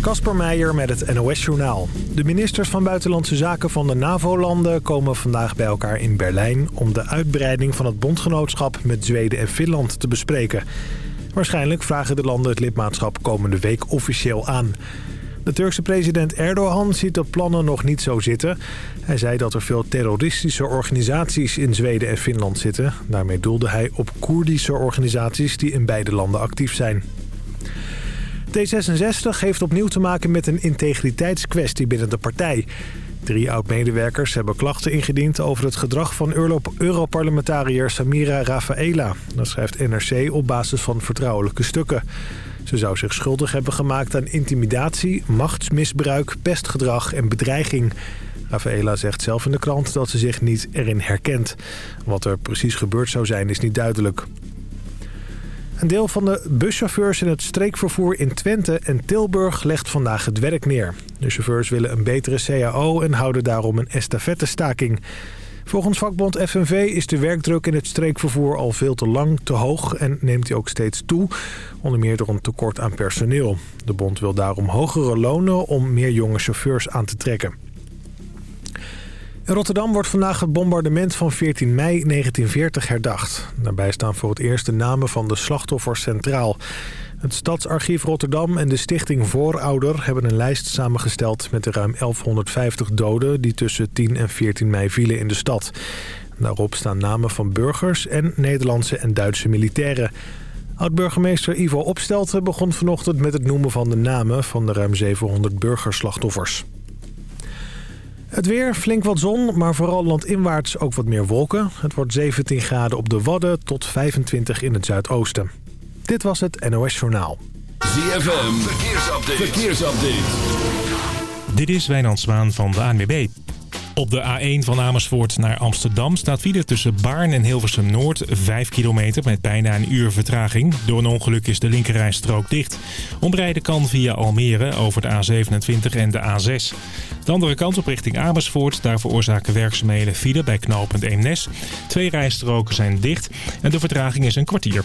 Kasper Meijer met het NOS-journaal. De ministers van Buitenlandse Zaken van de NAVO-landen komen vandaag bij elkaar in Berlijn... om de uitbreiding van het bondgenootschap met Zweden en Finland te bespreken. Waarschijnlijk vragen de landen het lidmaatschap komende week officieel aan. De Turkse president Erdogan ziet de plannen nog niet zo zitten. Hij zei dat er veel terroristische organisaties in Zweden en Finland zitten. Daarmee doelde hij op Koerdische organisaties die in beide landen actief zijn. D66 heeft opnieuw te maken met een integriteitskwestie binnen de partij. Drie oud-medewerkers hebben klachten ingediend over het gedrag van Europarlementariër Samira Rafaela. Dat schrijft NRC op basis van vertrouwelijke stukken. Ze zou zich schuldig hebben gemaakt aan intimidatie, machtsmisbruik, pestgedrag en bedreiging. Rafaela zegt zelf in de krant dat ze zich niet erin herkent. Wat er precies gebeurd zou zijn is niet duidelijk. Een deel van de buschauffeurs in het streekvervoer in Twente en Tilburg legt vandaag het werk neer. De chauffeurs willen een betere CAO en houden daarom een estafettestaking. Volgens vakbond FNV is de werkdruk in het streekvervoer al veel te lang te hoog en neemt die ook steeds toe. Onder meer door een tekort aan personeel. De bond wil daarom hogere lonen om meer jonge chauffeurs aan te trekken. Rotterdam wordt vandaag het bombardement van 14 mei 1940 herdacht. Daarbij staan voor het eerst de namen van de slachtoffers centraal. Het Stadsarchief Rotterdam en de stichting Voorouder hebben een lijst samengesteld... met de ruim 1150 doden die tussen 10 en 14 mei vielen in de stad. Daarop staan namen van burgers en Nederlandse en Duitse militairen. Oud-burgemeester Ivo Opstelten begon vanochtend met het noemen van de namen... van de ruim 700 burgerslachtoffers. Het weer, flink wat zon, maar vooral landinwaarts ook wat meer wolken. Het wordt 17 graden op de Wadden tot 25 in het zuidoosten. Dit was het NOS Journaal. ZFM, verkeersupdate. verkeersupdate. Dit is Wijnand Zwaan van de ANWB. Op de A1 van Amersfoort naar Amsterdam staat file tussen Baarn en Hilversum Noord 5 kilometer met bijna een uur vertraging. Door een ongeluk is de linkerrijstrook dicht. Omrijden kan via Almere over de A27 en de A6. De andere kant op richting Amersfoort, daar veroorzaken werkzaamheden file bij knooppunt Eemnes. Twee rijstroken zijn dicht en de vertraging is een kwartier.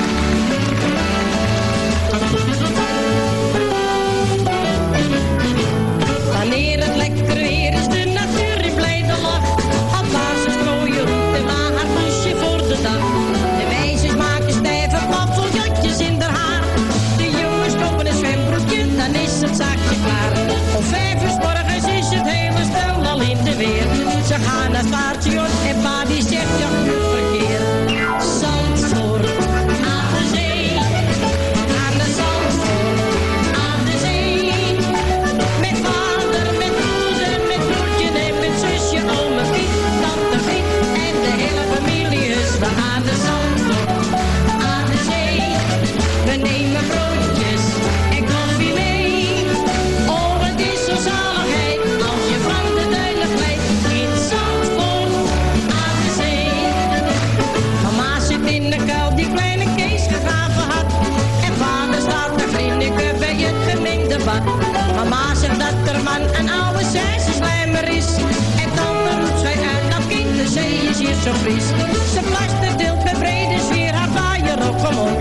Zo fris. Ze plaster deelt met brede sfeer haar vaaier op omhoog.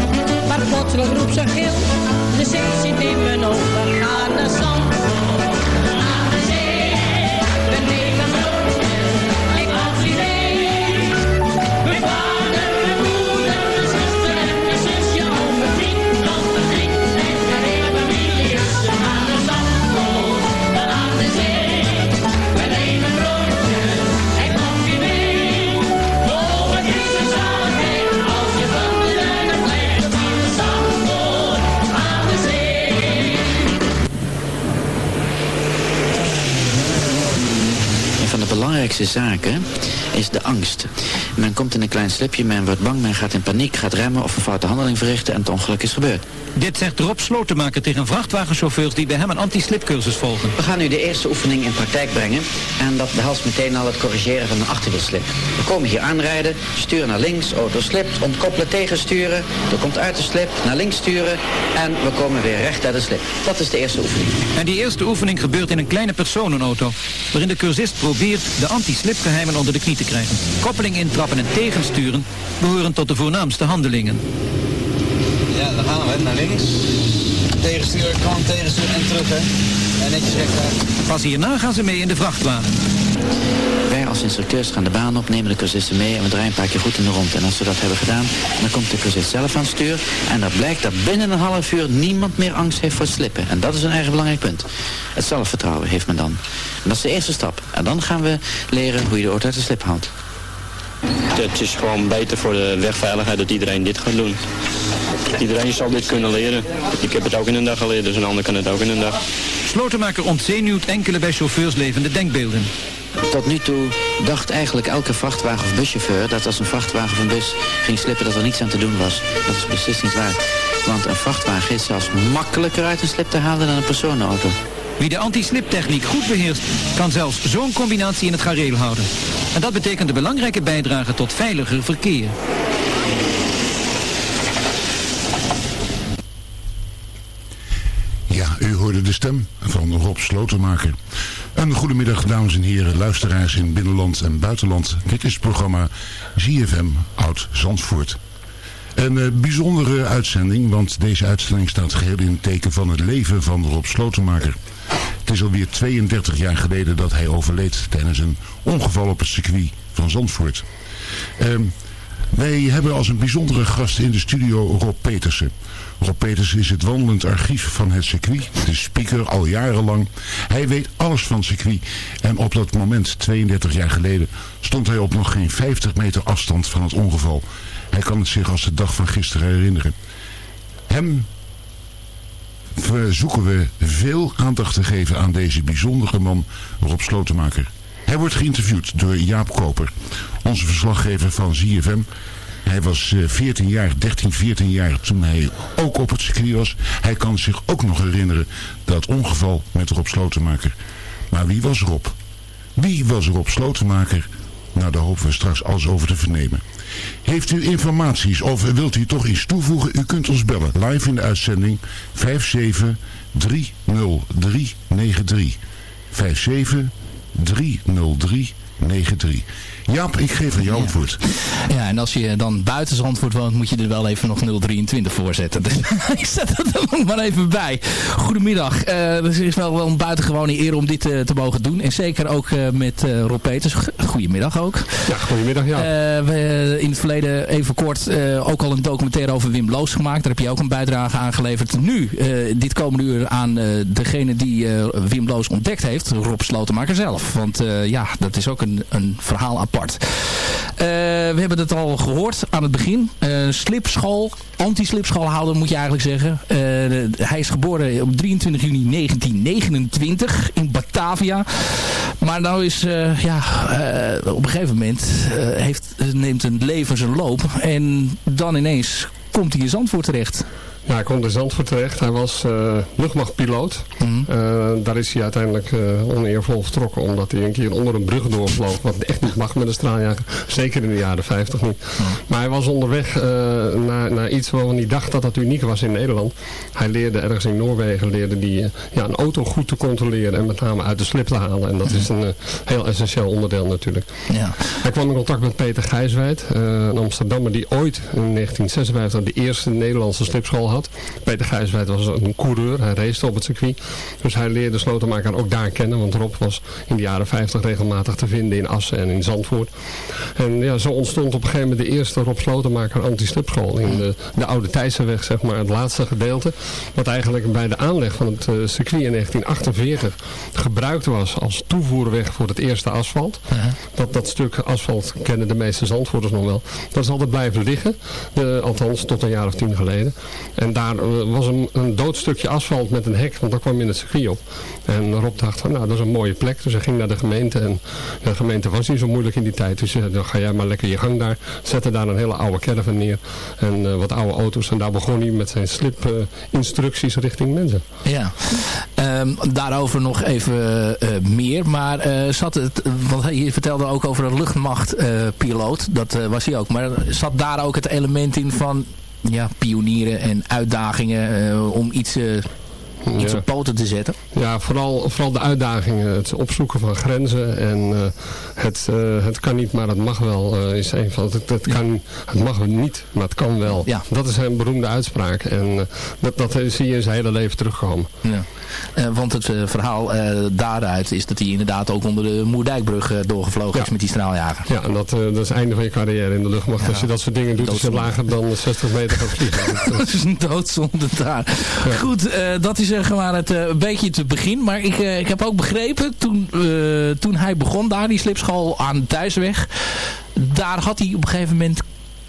Maar plotseling roept ze gil, de zee zit in mijn ogen. Belangrijkste zaken is de angst. Men komt in een klein slipje, men wordt bang, men gaat in paniek, gaat remmen of een foute handeling verrichten en het ongeluk is gebeurd. Dit zegt Rob Slotenmaker tegen vrachtwagenchauffeurs die bij hem een anti-slipcursus volgen. We gaan nu de eerste oefening in praktijk brengen en dat behelst meteen al het corrigeren van een achterwielslip. We komen hier aanrijden, sturen naar links, auto slipt, ontkoppelen tegensturen, er komt uit de slip, naar links sturen en we komen weer recht uit de slip. Dat is de eerste oefening. En die eerste oefening gebeurt in een kleine personenauto, waarin de cursist probeert de anti-slipgeheimen onder de knie te krijgen. Koppeling en tegensturen behoren tot de voornaamste handelingen. Ja, dan gaan we naar links. Tegensturen, kant tegensturen en terug, hè. En netjes rechtuit. Pas hierna gaan ze mee in de vrachtwagen. Wij als instructeurs gaan de baan op, nemen de cursisten mee en we draaien een paar keer goed in de rond. En als we dat hebben gedaan, dan komt de cursist zelf aan het stuur. En dan blijkt dat binnen een half uur niemand meer angst heeft voor het slippen. En dat is een erg belangrijk punt. Het zelfvertrouwen heeft men dan. En dat is de eerste stap. En dan gaan we leren hoe je de auto uit de slip houdt. Het is gewoon beter voor de wegveiligheid dat iedereen dit gaat doen. Iedereen zal dit kunnen leren. Ik heb het ook in een dag geleerd, dus een ander kan het ook in een dag. Slotenmaker ontzenuwt enkele bij chauffeurs levende denkbeelden. Tot nu toe dacht eigenlijk elke vrachtwagen of buschauffeur dat als een vrachtwagen of een bus ging slippen dat er niets aan te doen was. Dat is precies niet waar. Want een vrachtwagen is zelfs makkelijker uit een slip te halen dan een personenauto. Wie de anti-sliptechniek goed beheerst, kan zelfs zo'n combinatie in het gareel houden. En dat betekent een belangrijke bijdrage tot veiliger verkeer. Ja, u hoorde de stem van Rob Slotenmaker. Een goedemiddag, dames en heren, luisteraars in binnenland en buitenland. Dit is het programma ZFM Oud Zandvoort. Een eh, bijzondere uitzending, want deze uitzending staat geheel in het teken van het leven van Rob Slotenmaker. Het is alweer 32 jaar geleden dat hij overleed tijdens een ongeval op het circuit van Zandvoort. Ehm, wij hebben als een bijzondere gast in de studio Rob Petersen. Rob Petersen is het wandelend archief van het circuit, de speaker al jarenlang. Hij weet alles van het circuit en op dat moment, 32 jaar geleden, stond hij op nog geen 50 meter afstand van het ongeval. Hij kan het zich als de dag van gisteren herinneren. Hem verzoeken we veel aandacht te geven aan deze bijzondere man, Rob Slotenmaker. Hij wordt geïnterviewd door Jaap Koper, onze verslaggever van ZFM. Hij was 14 jaar, 13, 14 jaar toen hij ook op het circuit was. Hij kan zich ook nog herinneren dat ongeval met Rob Slotenmaker. Maar wie was Rob? Wie was Rob Slotenmaker? Nou, daar hopen we straks alles over te vernemen. Heeft u informaties of wilt u toch iets toevoegen? U kunt ons bellen. Live in de uitzending 5730393. 5730393. Jaap, ik geef aan jou antwoord. Ja, en als je dan buiten Zandvoort woont, moet je er wel even nog 023 voor zetten. Dus ik zet dat er ook maar even bij. Goedemiddag. Uh, er is wel, wel een buitengewone eer om dit uh, te mogen doen. En zeker ook uh, met Rob Peters. Goedemiddag ook. Ja, goedemiddag. Ja. we hebben in het verleden even kort ook al een documentaire over Wim Loos gemaakt. Daar heb je ook een bijdrage aan geleverd. Nu, dit komende uur aan degene die Wim Loos ontdekt heeft. Rob Slotenmaker zelf. Want ja, dat is ook een, een verhaal apart. Uh, we hebben het al gehoord aan het begin. Uh, slipschool, anti-slipschoolhouder moet je eigenlijk zeggen. De, hij is geboren op 23 juni 1929 in Batavia. Maar nou is, ja, op een gegeven moment heeft, neemt een leven zijn loop. En dan ineens komt hij in Zandvoort terecht. Ja, hij kwam in Zandvoort terecht. Hij was uh, luchtmachtpiloot. Mm uh, daar is hij uiteindelijk uh, oneervol vertrokken. Omdat hij een keer onder een brug doorvloog. Wat echt niet mag met een straaljager. Zeker in de jaren 50 niet. Mm. Maar hij was onderweg naar, naar iets waarvan hij dacht dat dat uniek was in Nederland. Hij leerde ergens in Noorwegen leerde die, ja, een auto goed te controleren. En met name uit de slip te halen. En dat is een heel essentieel onderdeel natuurlijk. Ja. Hij kwam in contact met Peter Gijswijd. een Amsterdammer die ooit in 1956 de eerste Nederlandse slipschool had. Peter Gijswijd was een coureur. Hij race op het circuit. Dus hij leerde slotenmaker ook daar kennen. Want Rob was in de jaren 50 regelmatig te vinden in Assen en in Zandvoort. En ja, zo ontstond op een gegeven moment de eerste Rob Slotenmaker anti-slipschool. In de, de Oude Thijssenweg, zeg maar, het laatste gedeelte. Wat eigenlijk bij de aanleg van het uh, circuit in 1948 gebruikt was als toevoerweg voor het eerste asfalt. dat, dat stuk asfalt kennen de meeste zandvoerders nog wel. Dat is altijd blijven liggen. De, althans, tot een jaar of tien geleden. En daar eh, was een, een dood stukje asfalt met een hek, want daar kwam in het circuit op. En Rob dacht van, nou, dat is een mooie plek. Dus hij ging naar de gemeente. En de gemeente was niet zo moeilijk in die tijd. Dus uh, dan ga jij maar lekker je gang daar. Zette daar een hele oude caravan neer. En uh, wat oude auto's. En daar begon hij met zijn slip-instructies richting mensen. Ja, um, daarover nog even meer. Maar zat het, want je vertelde ook over een luchtmachtpiloot. dat was hij ook. Maar zat daar ook het element in van ja, pionieren en uitdagingen om iets iets op poten te zetten? Ja, vooral, vooral de uitdagingen. Het opzoeken van grenzen. En uh, het, uh, het kan niet, maar het mag wel. Uh, is een van, het, het, kan, het mag niet, maar het kan wel. Ja. Dat is een beroemde uitspraak. En dat, dat zie je in zijn hele leven terugkomen. Ja. want het verhaal daaruit is dat hij inderdaad ook onder de Moerdijkbrug doorgevlogen ja. is met die straaljagers. Ja, en dat, dat is het einde van je carrière in de luchtmacht. Als je dat soort dingen doet, als je lager dan 60 meter gaat vliegen. dat is een doodzonde daar. Goed, dat is zeg maar het uh, een beetje het begin. Maar ik, uh, ik heb ook begrepen, toen, uh, toen hij begon daar, die slipschool aan de thuisweg. Daar had hij op een gegeven moment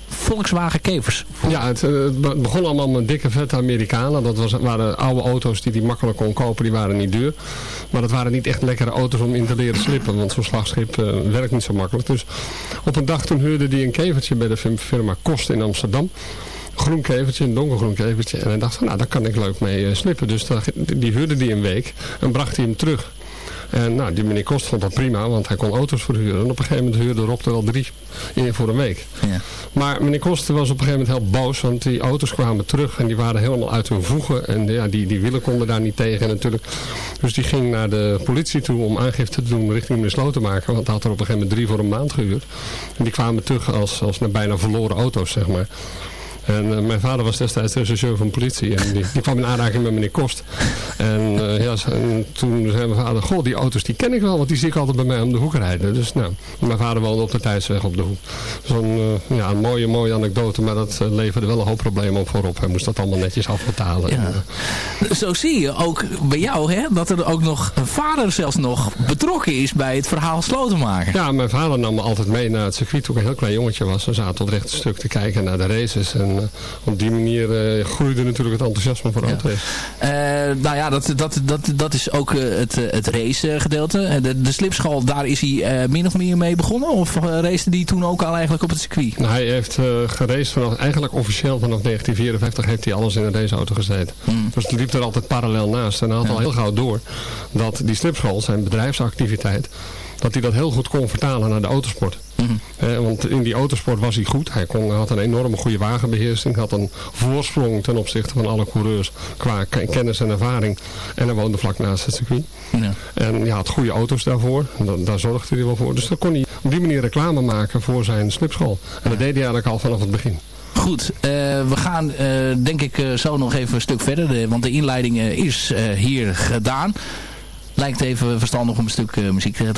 Volkswagen Kevers. Ja, het, begon allemaal met dikke vette Amerikanen. Dat was, waren oude auto's die hij makkelijk kon kopen. Die waren niet duur. Maar dat waren niet echt lekkere auto's om in te leren slippen. Want zo'n slagschip werkt niet zo makkelijk. Dus op een dag toen huurde hij een kevertje bij de firma Kost in Amsterdam groen kevertje, een donkergroen kevertje. En hij dacht van, nou, daar kan ik leuk mee uh, slippen. Dus dat, die huurde die een week en bracht hij hem terug. En nou, die meneer Kost vond dat prima, want hij kon auto's verhuren. En op een gegeven moment huurde Rob er wel drie in voor een week. Ja. Maar meneer Kost was op een gegeven moment heel boos, want die auto's kwamen terug en die waren helemaal uit hun voegen. En ja, die, die wielen konden daar niet tegen natuurlijk. Dus die ging naar de politie toe om aangifte te doen richting meneer Slotenmaker. Want hij had er op een gegeven moment drie voor een maand gehuurd. En die kwamen terug als, als naar bijna verloren auto's, zeg maar. En uh, mijn vader was destijds rechercheur van politie. En die, die kwam in aanraking met meneer Kost. En, ja, en toen zei mijn vader, goh, die auto's die ken ik wel. Want die zie ik altijd bij mij om de hoek rijden. Dus nou, mijn vader woonde op de Tijdsweg op de hoek. Zo'n uh, ja, een mooie, mooie anekdote. Maar dat leverde wel een hoop problemen op voorop. Hij moest dat allemaal netjes afbetalen. Ja. En, Zo zie je ook bij jou, hè, dat er ook nog een vader zelfs nog betrokken is bij het verhaal Slotenmaker. Ja, mijn vader nam me altijd mee naar het circuit toen ik een heel klein jongetje was. We zaten op het rechte stuk te kijken naar de races. En uh, op die manier uh, groeide natuurlijk het enthousiasme voor auto's. Uh, nou ja, dat, dat, dat, dat is ook het, het race gedeelte. De, de slipschool, daar is hij min of meer mee begonnen? Of race die toen ook al eigenlijk op het circuit? Nou, hij heeft geraced vanaf, eigenlijk officieel vanaf 1954 heeft hij alles in een raceauto gezeten. Hmm. Dus het liep er altijd parallel naast. En hij had ja. al heel gauw door dat die slipschool, zijn bedrijfsactiviteit, dat hij dat heel goed kon vertalen naar de autosport. Mm -hmm. eh, want in die autosport was hij goed. Hij kon, had een enorme goede wagenbeheersing. Had een voorsprong ten opzichte van alle coureurs qua kennis en ervaring. En hij woonde vlak naast het circuit. Ja. En hij had goede auto's daarvoor. Da daar zorgde hij wel voor. Dus dan kon hij op die manier reclame maken voor zijn slipschool. En dat deed hij eigenlijk al vanaf het begin. Goed, uh, we gaan uh, denk ik uh, zo nog even een stuk verder. De, want de inleiding is hier gedaan lijkt even verstandig om een stuk uh, muziek te gaan.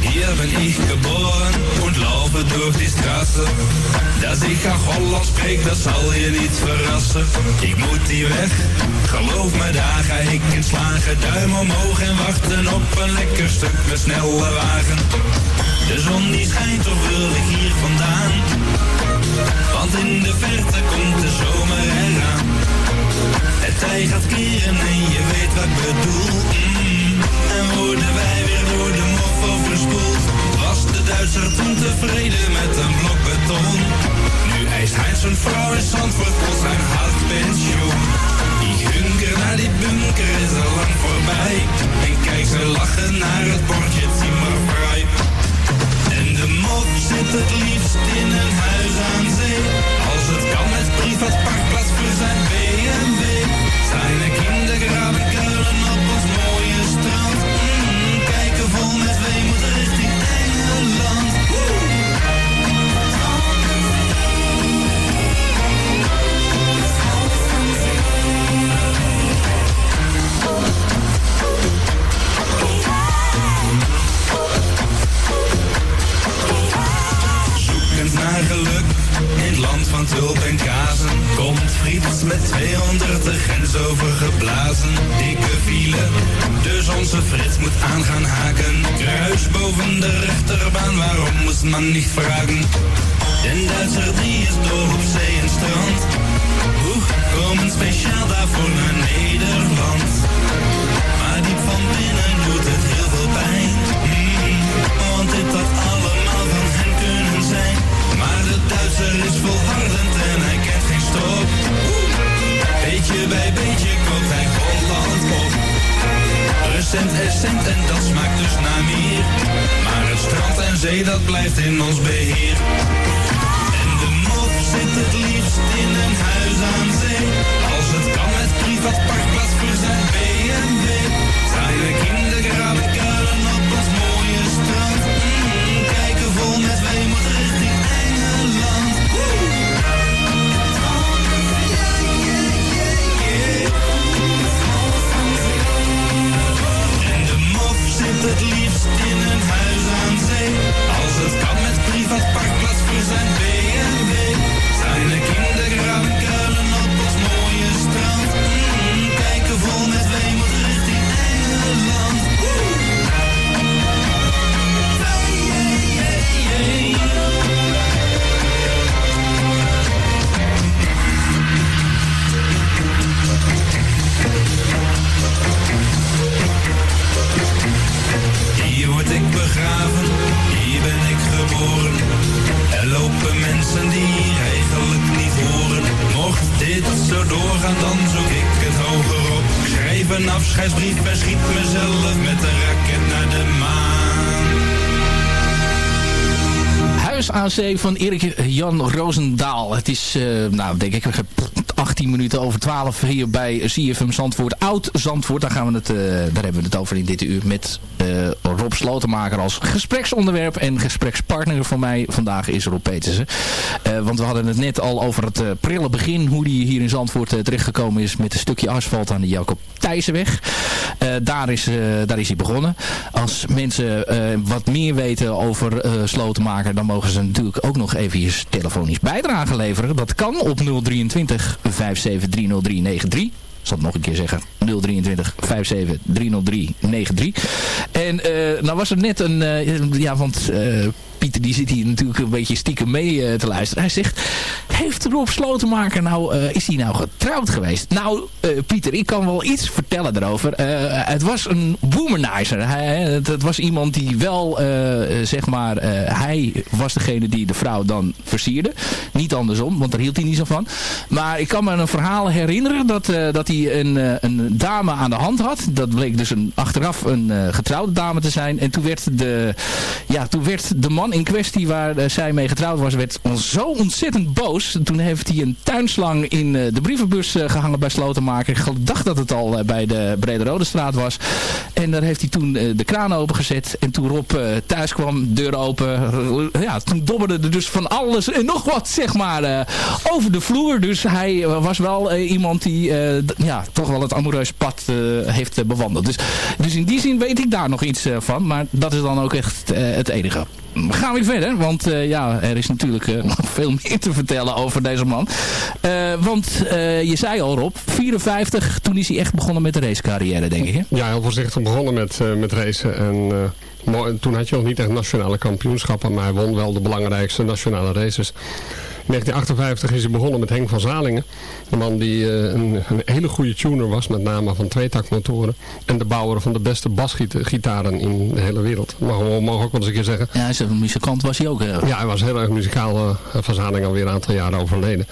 Hier bin ich geboren und laufe durch die Straße. Dass ich auch Holland spreek, dat zal je niet verrassen. Ik moet hier weg, geloof me, daar ga ik in slagen. Duim omhoog en wachten op een lekker stuk met snelle wagen. De zon die schijnt, toch wil ik hier vandaan. Want in de verte komt de zomer eraan. Het tij gaat keren en je weet wat ik bedoel. Mm. En worden wij weer door de mof overspoeld. Duitser toen tevreden met een blok beton? Nu eist hij zijn vrouw in Zandvoort voor zijn hard pensioen. Die hunker naar die bunker is al lang voorbij. En kijk ze lachen naar het bordje Timmervrij. En de mof zit het liefst in een huis aan zee. Als het kan met privaat parkplaats voor zijn BMW. van tulp en kazen. Komt friet met 200 de grens overgeblazen. Dikke file, dus onze Frits moet aan gaan haken. Kruis boven de rechterbaan, waarom moest man niet vragen? Den Duitser die is door op zee en strand. Oeh, komen speciaal daarvoor naar Nederland. Maar diep van binnen doet het heel veel pijn. Mm, want dit had Duitser is volhardend en hij kent geen stop. Beetje bij beetje koopt hij Holland op. Recent essent en dat smaakt dus naar meer. Maar het strand en zee dat blijft in ons beheer. En de mop zit het liefst in een huis aan zee. Als het kan met privat parkplaats voor zijn BMW. Zijn kindergraven begraven, hier ben ik geboren. Er lopen mensen die hier eigenlijk niet horen. Mocht dit zo doorgaan, dan zoek ik het hoger op. Schrijf een afscheidsbrief en schiet mezelf met een raket naar de maan. Huis Zee van Erik Jan Roosendaal. Het is, eh, nou denk ik, 18 minuten over 12 hier bij CFM Zandvoort. Oud Zandvoort, daar, gaan we het, eh, daar hebben we het over in dit uur met eh, Rob Slotenmaker als gespreksonderwerp. En gesprekspartner voor mij vandaag is Rob Petersen. Eh, want we hadden het net al over het prille begin. Hoe die hier in Zandvoort terechtgekomen is met een stukje asfalt aan de Jacob Thijssenweg. Daar, is, daar is hij begonnen. Als mensen wat meer weten over Slotenmaker, dan mogen ze natuurlijk ook nog even telefonisch bijdrage leveren. Dat kan op 023 57 30393. Ik zal het nog een keer zeggen. 023 57 303 93. En uh, nou was er net een... Ja, want... Pieter die zit hier natuurlijk een beetje stiekem mee te luisteren. Hij zegt, heeft Rob Slotenmaker nou, is hij nou getrouwd geweest? Nou, Pieter, ik kan wel iets vertellen erover. het was een womanizer. Het, was iemand die wel, zeg maar, hij was degene die de vrouw dan versierde. Niet andersom, want daar hield hij niet zo van. Maar ik kan me een verhaal herinneren dat, dat hij een, een dame aan de hand had. Dat bleek dus een, achteraf een getrouwde dame te zijn. En toen werd de, ja, toen werd de man in kwestie waar uh, zij mee getrouwd was, werd zo ontzettend boos. Toen heeft hij een tuinslang in uh, de brievenbus uh, gehangen bij Slotenmaker. Ik dacht dat het al bij de Brede Rode straat was. En daar heeft hij toen de kraan opengezet. En toen Rob thuis kwam, deur open. ja, toen dobberde er dus van alles en nog wat, zeg maar, over de vloer. Dus hij was wel iemand die ja, toch wel het amoureus pad heeft bewandeld. Dus, dus in die zin weet ik daar nog iets van. Maar dat is dan ook echt het enige gaan we verder. Want uh, ja, er is natuurlijk uh, nog veel meer te vertellen over deze man. Uh, want je zei al Rob, 54, toen is hij echt begonnen met de racecarrière denk ik. Hè? Ja, heel voorzichtig begonnen met, met racen. En toen had je nog niet echt nationale kampioenschappen. Maar hij won wel de belangrijkste nationale races. In 1958 is hij begonnen met Henk van Zalingen. Een man die een, een, hele goede tuner was, met name van tweetaktmotoren. En de bouwer van de beste basgitaren in de hele wereld. Mag we mogen ook wel eens een keer zeggen. Ja, een muzikant was hij ook. Hè? Ja, hij was heel erg muzikaal. van Zalingen alweer een aantal jaren overleden.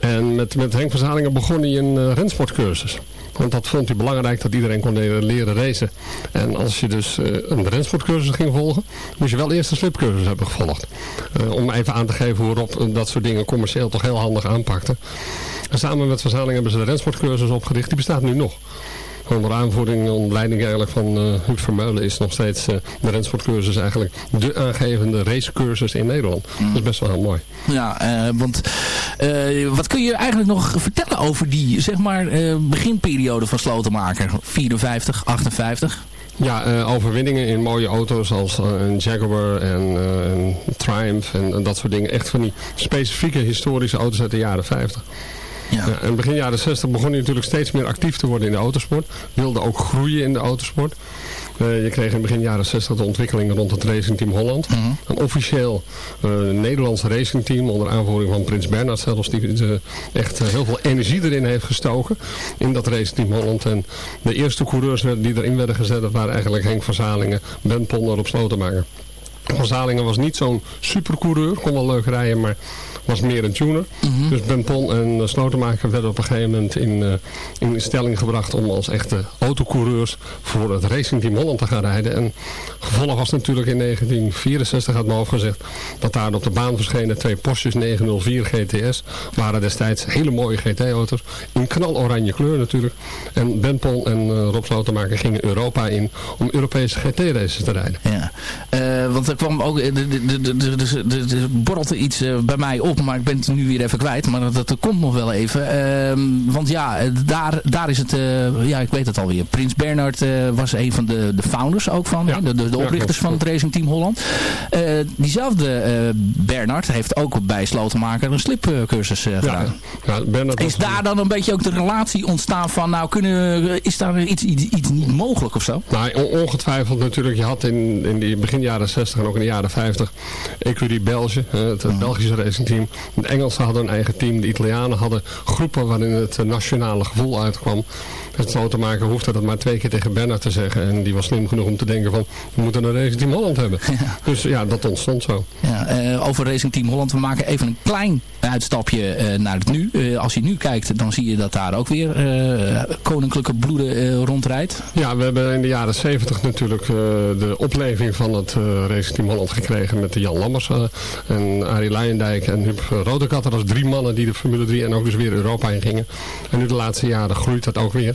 En met, met Henk van Zalingen begon hij een uh, rensportcursus. Want dat vond hij belangrijk dat iedereen kon leren racen. En als je dus uh, een rensportcursus ging volgen, moest je wel eerst een slipcursus hebben gevolgd. Uh, om even aan te geven hoe Rob dat soort dingen commercieel toch heel handig aanpakte. En samen met Van Zaling hebben ze de rensportcursus opgericht. Die bestaat nu nog. Onder aanvoering en leiding eigenlijk van uh, Huub Vermeulen is nog steeds uh, de rensportcursus eigenlijk de aangevende racecursus in Nederland. Mm. Dat is best wel heel mooi. Ja, uh, want wat kun je eigenlijk nog vertellen over die zeg maar beginperiode van Slotenmaker? 54, 58? Ja, uh, overwinningen in mooie auto's als uh, een Jaguar en uh, een Triumph en, en, dat soort dingen. Echt van die specifieke historische auto's uit de jaren 50. Ja. en begin jaren 60 begon hij natuurlijk steeds meer actief te worden in de autosport. Wilde ook groeien in de autosport. Uh, je kreeg in begin jaren 60 de ontwikkelingen rond het racingteam Holland. Mhm. Een officieel uh, Nederlands racingteam onder aanvoering van Prins Bernhard zelfs. Die uh, echt heel veel energie erin heeft gestoken in dat racingteam Holland. En de eerste coureurs die erin werden gezet waren eigenlijk Henk Verzalingen, Ben Ponder op Slotenmaker. Van Zalingen was niet zo'n supercoureur, kon wel leuk rijden, maar was meer een tuner. Mhm. Dus Ben Pon en Slotenmaker werden op een gegeven moment in, uh, in stelling gebracht om als echte autocoureurs voor het Racing Team Holland te gaan rijden. En gevolg was natuurlijk in 1964, had hoofd gezegd, dat daar op de baan verschenen twee Porsches 904 GTS. Waren destijds hele mooie GT-auto's, in knaloranje kleur natuurlijk. En Ben Pon en uh, Rob Slotenmaker gingen Europa in om Europese GT-races te rijden. Ja, uh, want er kwam ook, er borrelde iets bij mij op maar ik ben het nu weer even kwijt. Maar dat, dat komt nog wel even. Uh, want ja, daar, daar is het... Uh, ja, ik weet het alweer. Prins Bernhard uh, was een van de, de founders ook van. Ja. De, de, de, oprichters ja, van het Racing Team Holland. diezelfde Bernhard heeft ook bij Slotenmaker een slipcursus gedaan. Ja, is daar dan een beetje ook de relatie ontstaan van... Nou, kunnen, is daar iets, iets, iets niet mogelijk of zo? Nou, ongetwijfeld natuurlijk. Je had in, in die begin jaren 60 en ook in de jaren 50... Ecurie België, het mm. Belgische racingteam de Engelsen hadden een eigen team. De Italianen hadden groepen waarin het nationale gevoel uitkwam. Het zo te maken hoefde dat maar twee keer tegen Bernard te zeggen. En die was slim genoeg om te denken van, we moeten een Racing Team Holland hebben. Ja. Dus ja, dat ontstond zo. Ja, uh, over Racing Team Holland, we maken even een klein uitstapje uh, naar het nu. Uh, als je nu kijkt, dan zie je dat daar ook weer koninklijke bloeden rondrijdt. Ja, we hebben in de jaren 70 natuurlijk de opleving van het Racing Team Holland gekregen met de Jan Lammers en Arie Leijendijk en Huub Rodekat. Dat was drie mannen die de Formule 3 en ook dus weer Europa in gingen. En nu de laatste jaren groeit dat ook weer.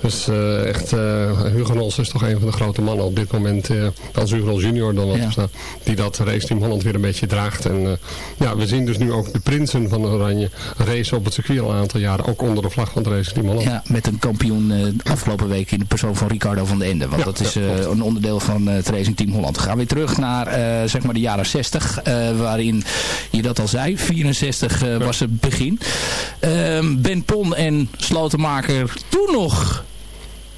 Dus uh, echt, uh, Hugo Nols is toch een van de grote mannen op dit moment. Uh, als Hugo junior dan ja. staan, die dat race Team Holland weer een beetje draagt. En ja, we zien dus nu ook de prinsen van Oranje racen op het circuit al een aantal jaren. Ook onder de vlag van het Race Team Holland. Ja, met een kampioen afgelopen week in de persoon van Ricardo van den Ende. Want ja, dat is een onderdeel van het Racing Team Holland. We gaan weer terug naar zeg maar de jaren 60. waarin je dat al zei. 64 was het begin. Ehm, ben Pon en Slotenmaker toen nog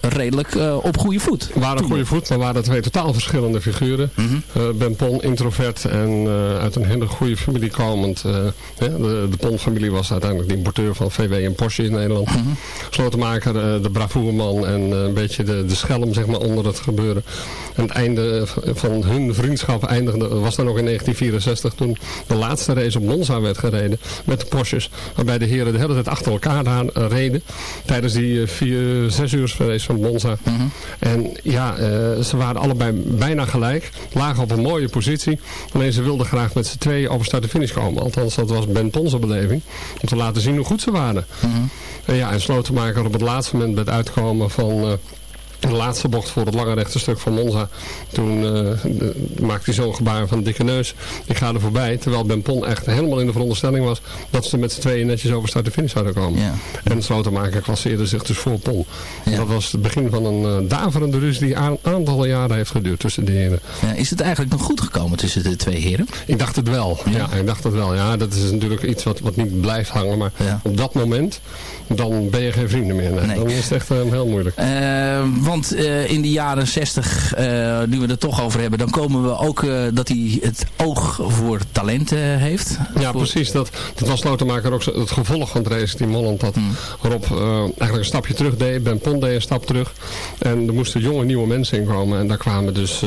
redelijk uh, op goede voet. Waren op goede voet, maar waren twee totaal verschillende figuren. Mm -hmm. ben Pon, introvert en uit een hele goede familie komend. de, de Pon-familie was uiteindelijk de importeur van VW en Porsche in Nederland. Mm -hmm. Slotenmaker, de bravoerman en een beetje de, de schelm zeg maar, onder het gebeuren. En het einde van hun vriendschap eindigde, was dan ook in 1964 toen de laatste race op Monza werd gereden met de Porsches. Waarbij de heren de hele tijd achter elkaar reden. Tijdens die vier, zes uur race van Monza. Mm -hmm. En ja, uh, ze waren allebei bijna gelijk. Lagen op een mooie positie. Alleen ze wilden graag met z'n tweeën over start de finish komen. Althans, dat was Ben Ponse beleving. Om te laten zien hoe goed ze waren. Mm -hmm. en ja, en Slotenmaker op het laatste moment bij het uitkomen van... De laatste bocht voor het lange rechte stuk van Monza. Toen uh, maakte hij zo'n gebaar van dikke neus. Ik ga er voorbij. Terwijl Ben Pon echt helemaal in de veronderstelling was dat ze met z'n tweeën netjes over start de finish zouden komen. Ja. En slotenmaker klasseerde zich dus voor Pon. Ja. Dat was het begin van een uh, daverende rus die een aantal jaren heeft geduurd tussen de heren. Ja, is het eigenlijk nog goed gekomen tussen de twee heren? Ik dacht het wel. Ja, ik dacht het wel. Ja, dat is natuurlijk iets wat, wat niet blijft hangen. Maar op dat moment, dan ben je geen vrienden meer. Nee. Nee. Dan is het echt uh, heel moeilijk. Want uh, in de jaren 60, uh, nu we het toch over hebben, dan komen we ook uh, dat hij het oog voor talent heeft. Ja, voor... precies. Dat, dat was Slotenmaker ook het gevolg van het race Team Holland. Dat hmm. Rob eigenlijk een stapje terug deed. Ben Pond deed een stap terug. En er moesten jonge nieuwe mensen in komen. En daar kwamen dus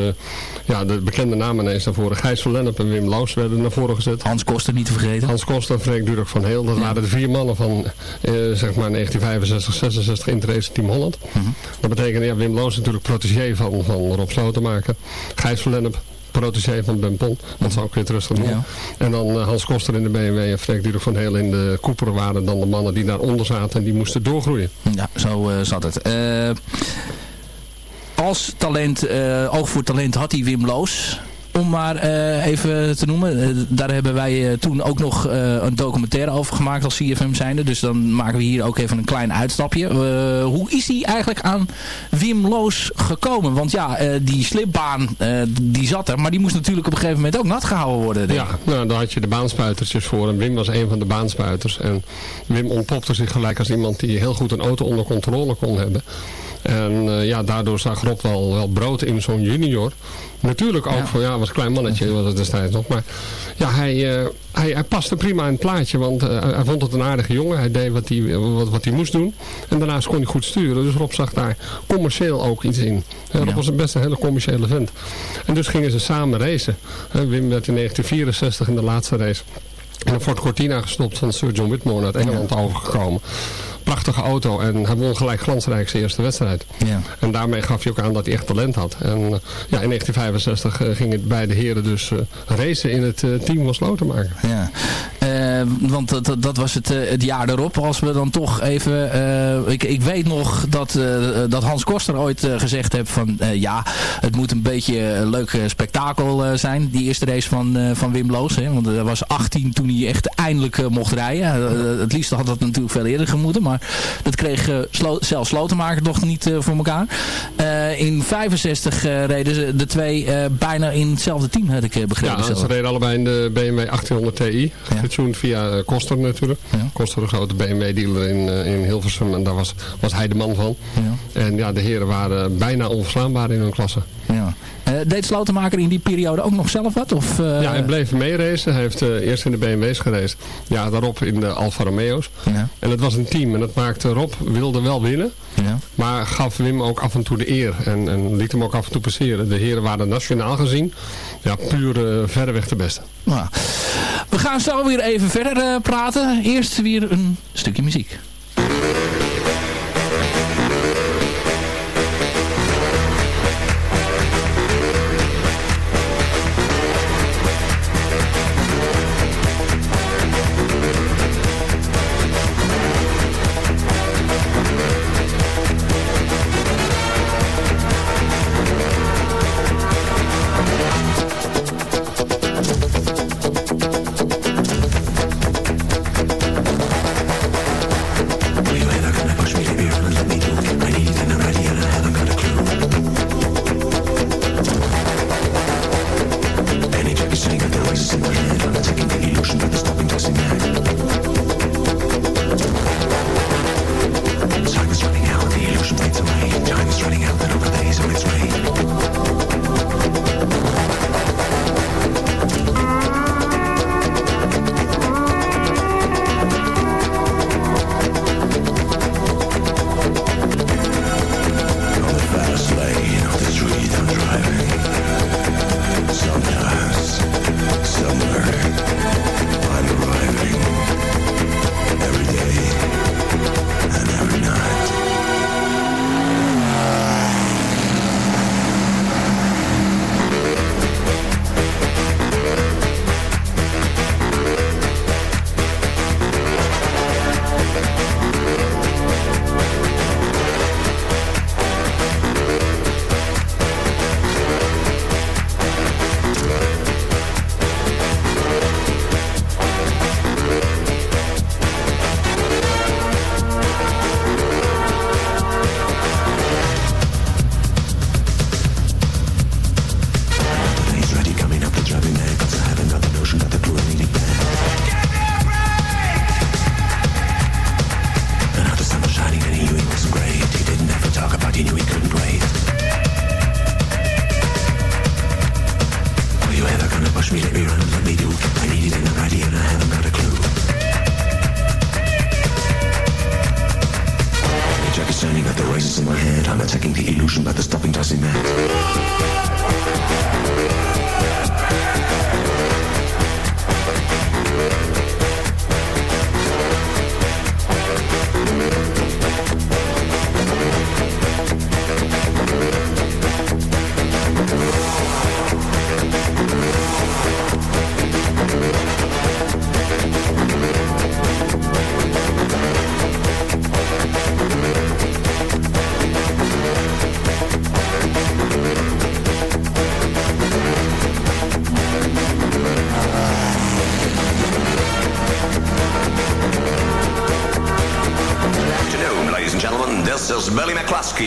ja, de bekende namen ineens naar voren. Gijs van Lennep en Wim Laus werden naar voren gezet. Hans Koster niet te vergeten. Hans Koster en Freek Durk van Heel. Dat ja. waren de vier mannen van zeg maar 1965, 66 in het race Team Holland. Hmm. Dat betekende, ja, Wim Loos natuurlijk protégé van, van Rob Slotenmaker. Gijs van Lennep, protégé van Ben Pon. Dat zou ik weer terug doen. Ja. En dan uh, Hans Koster in de BMW en Freek Dierig van Heel in de Cooper waren dan de mannen die daaronder zaten en die moesten doorgroeien. Ja, zo uh, zat het. Uh, als talent, oog voor talent had hij Wim Loos. Om maar even te noemen. daar hebben wij toen ook nog een documentaire over gemaakt als CFM zijnde. Dus dan maken we hier ook even een klein uitstapje. hoe is hij eigenlijk aan Wim Loos gekomen? Want ja, die slipbaan die zat er. Maar die moest natuurlijk op een gegeven moment ook nat gehouden worden. Ja, nou, daar had je de baanspuitertjes voor. En Wim was een van de baanspuiters. En Wim ontpopte zich gelijk als iemand die heel goed een auto onder controle kon hebben. En uh, ja, daardoor zag Rob wel, wel brood in zo'n junior. Natuurlijk ook voor, ja, was een klein mannetje was het destijds nog. Maar ja, hij, uh, hij, hij paste prima in het plaatje. Want uh, hij vond het een aardige jongen. Hij deed wat hij, wat, wat hij moest doen. En daarnaast kon hij goed sturen. Dus Rob zag daar commercieel ook iets in. Ja, Rob was best een hele commerciële vent. En dus gingen ze samen racen. Wim werd in 1964 in de laatste race in een Ford Cortina gestopt van Sir John Whitmore uit Engeland overgekomen prachtige auto. En hij won gelijk glansrijk zijn eerste wedstrijd. Ja. En daarmee gaf hij ook aan dat hij echt talent had. En uh, ja, in 1965 uh, gingen beide heren dus uh, racen in het team van Slotenmaker. Ja. want dat, dat was het, het jaar erop. Als we dan toch even... ik, ik weet nog dat, dat Hans Koster ooit gezegd heeft van... ja, het moet een beetje een leuk spektakel zijn. Die eerste race van, van Wim Loos. Hè? Want hij was 18 toen hij echt eindelijk mocht rijden. het liefst had dat natuurlijk veel eerder gemoeten. Maar dat kreeg Slo zelfs Slotenmaker toch niet uh, voor elkaar. Uh, in 65 reden ze de twee bijna in hetzelfde team, had ik begrepen. Ja, ze reden allebei in de BMW 1800 Ti. Ja. via Koster natuurlijk. Ja. Koster, een grote BMW dealer in, in Hilversum. En daar was, was hij de man van. Ja. En ja, de heren waren bijna onverslaanbaar in hun klasse. Ja. Uh, deed Slotenmaker in die periode ook nog zelf wat? Of, uh... Ja, hij bleef meeracen. Hij heeft uh, eerst in de BMW's geraced. Ja, daarop in de Alfa Romeo's. Ja. En het was een team. En dat maakte Rob, wilde wel winnen. Ja. Maar gaf Wim ook af en toe de eer. En, en liet hem ook af en toe passeren. De heren waren nationaal gezien ja, puur verreweg de beste. Nou, we gaan zo weer even verder praten. Eerst weer een stukje muziek.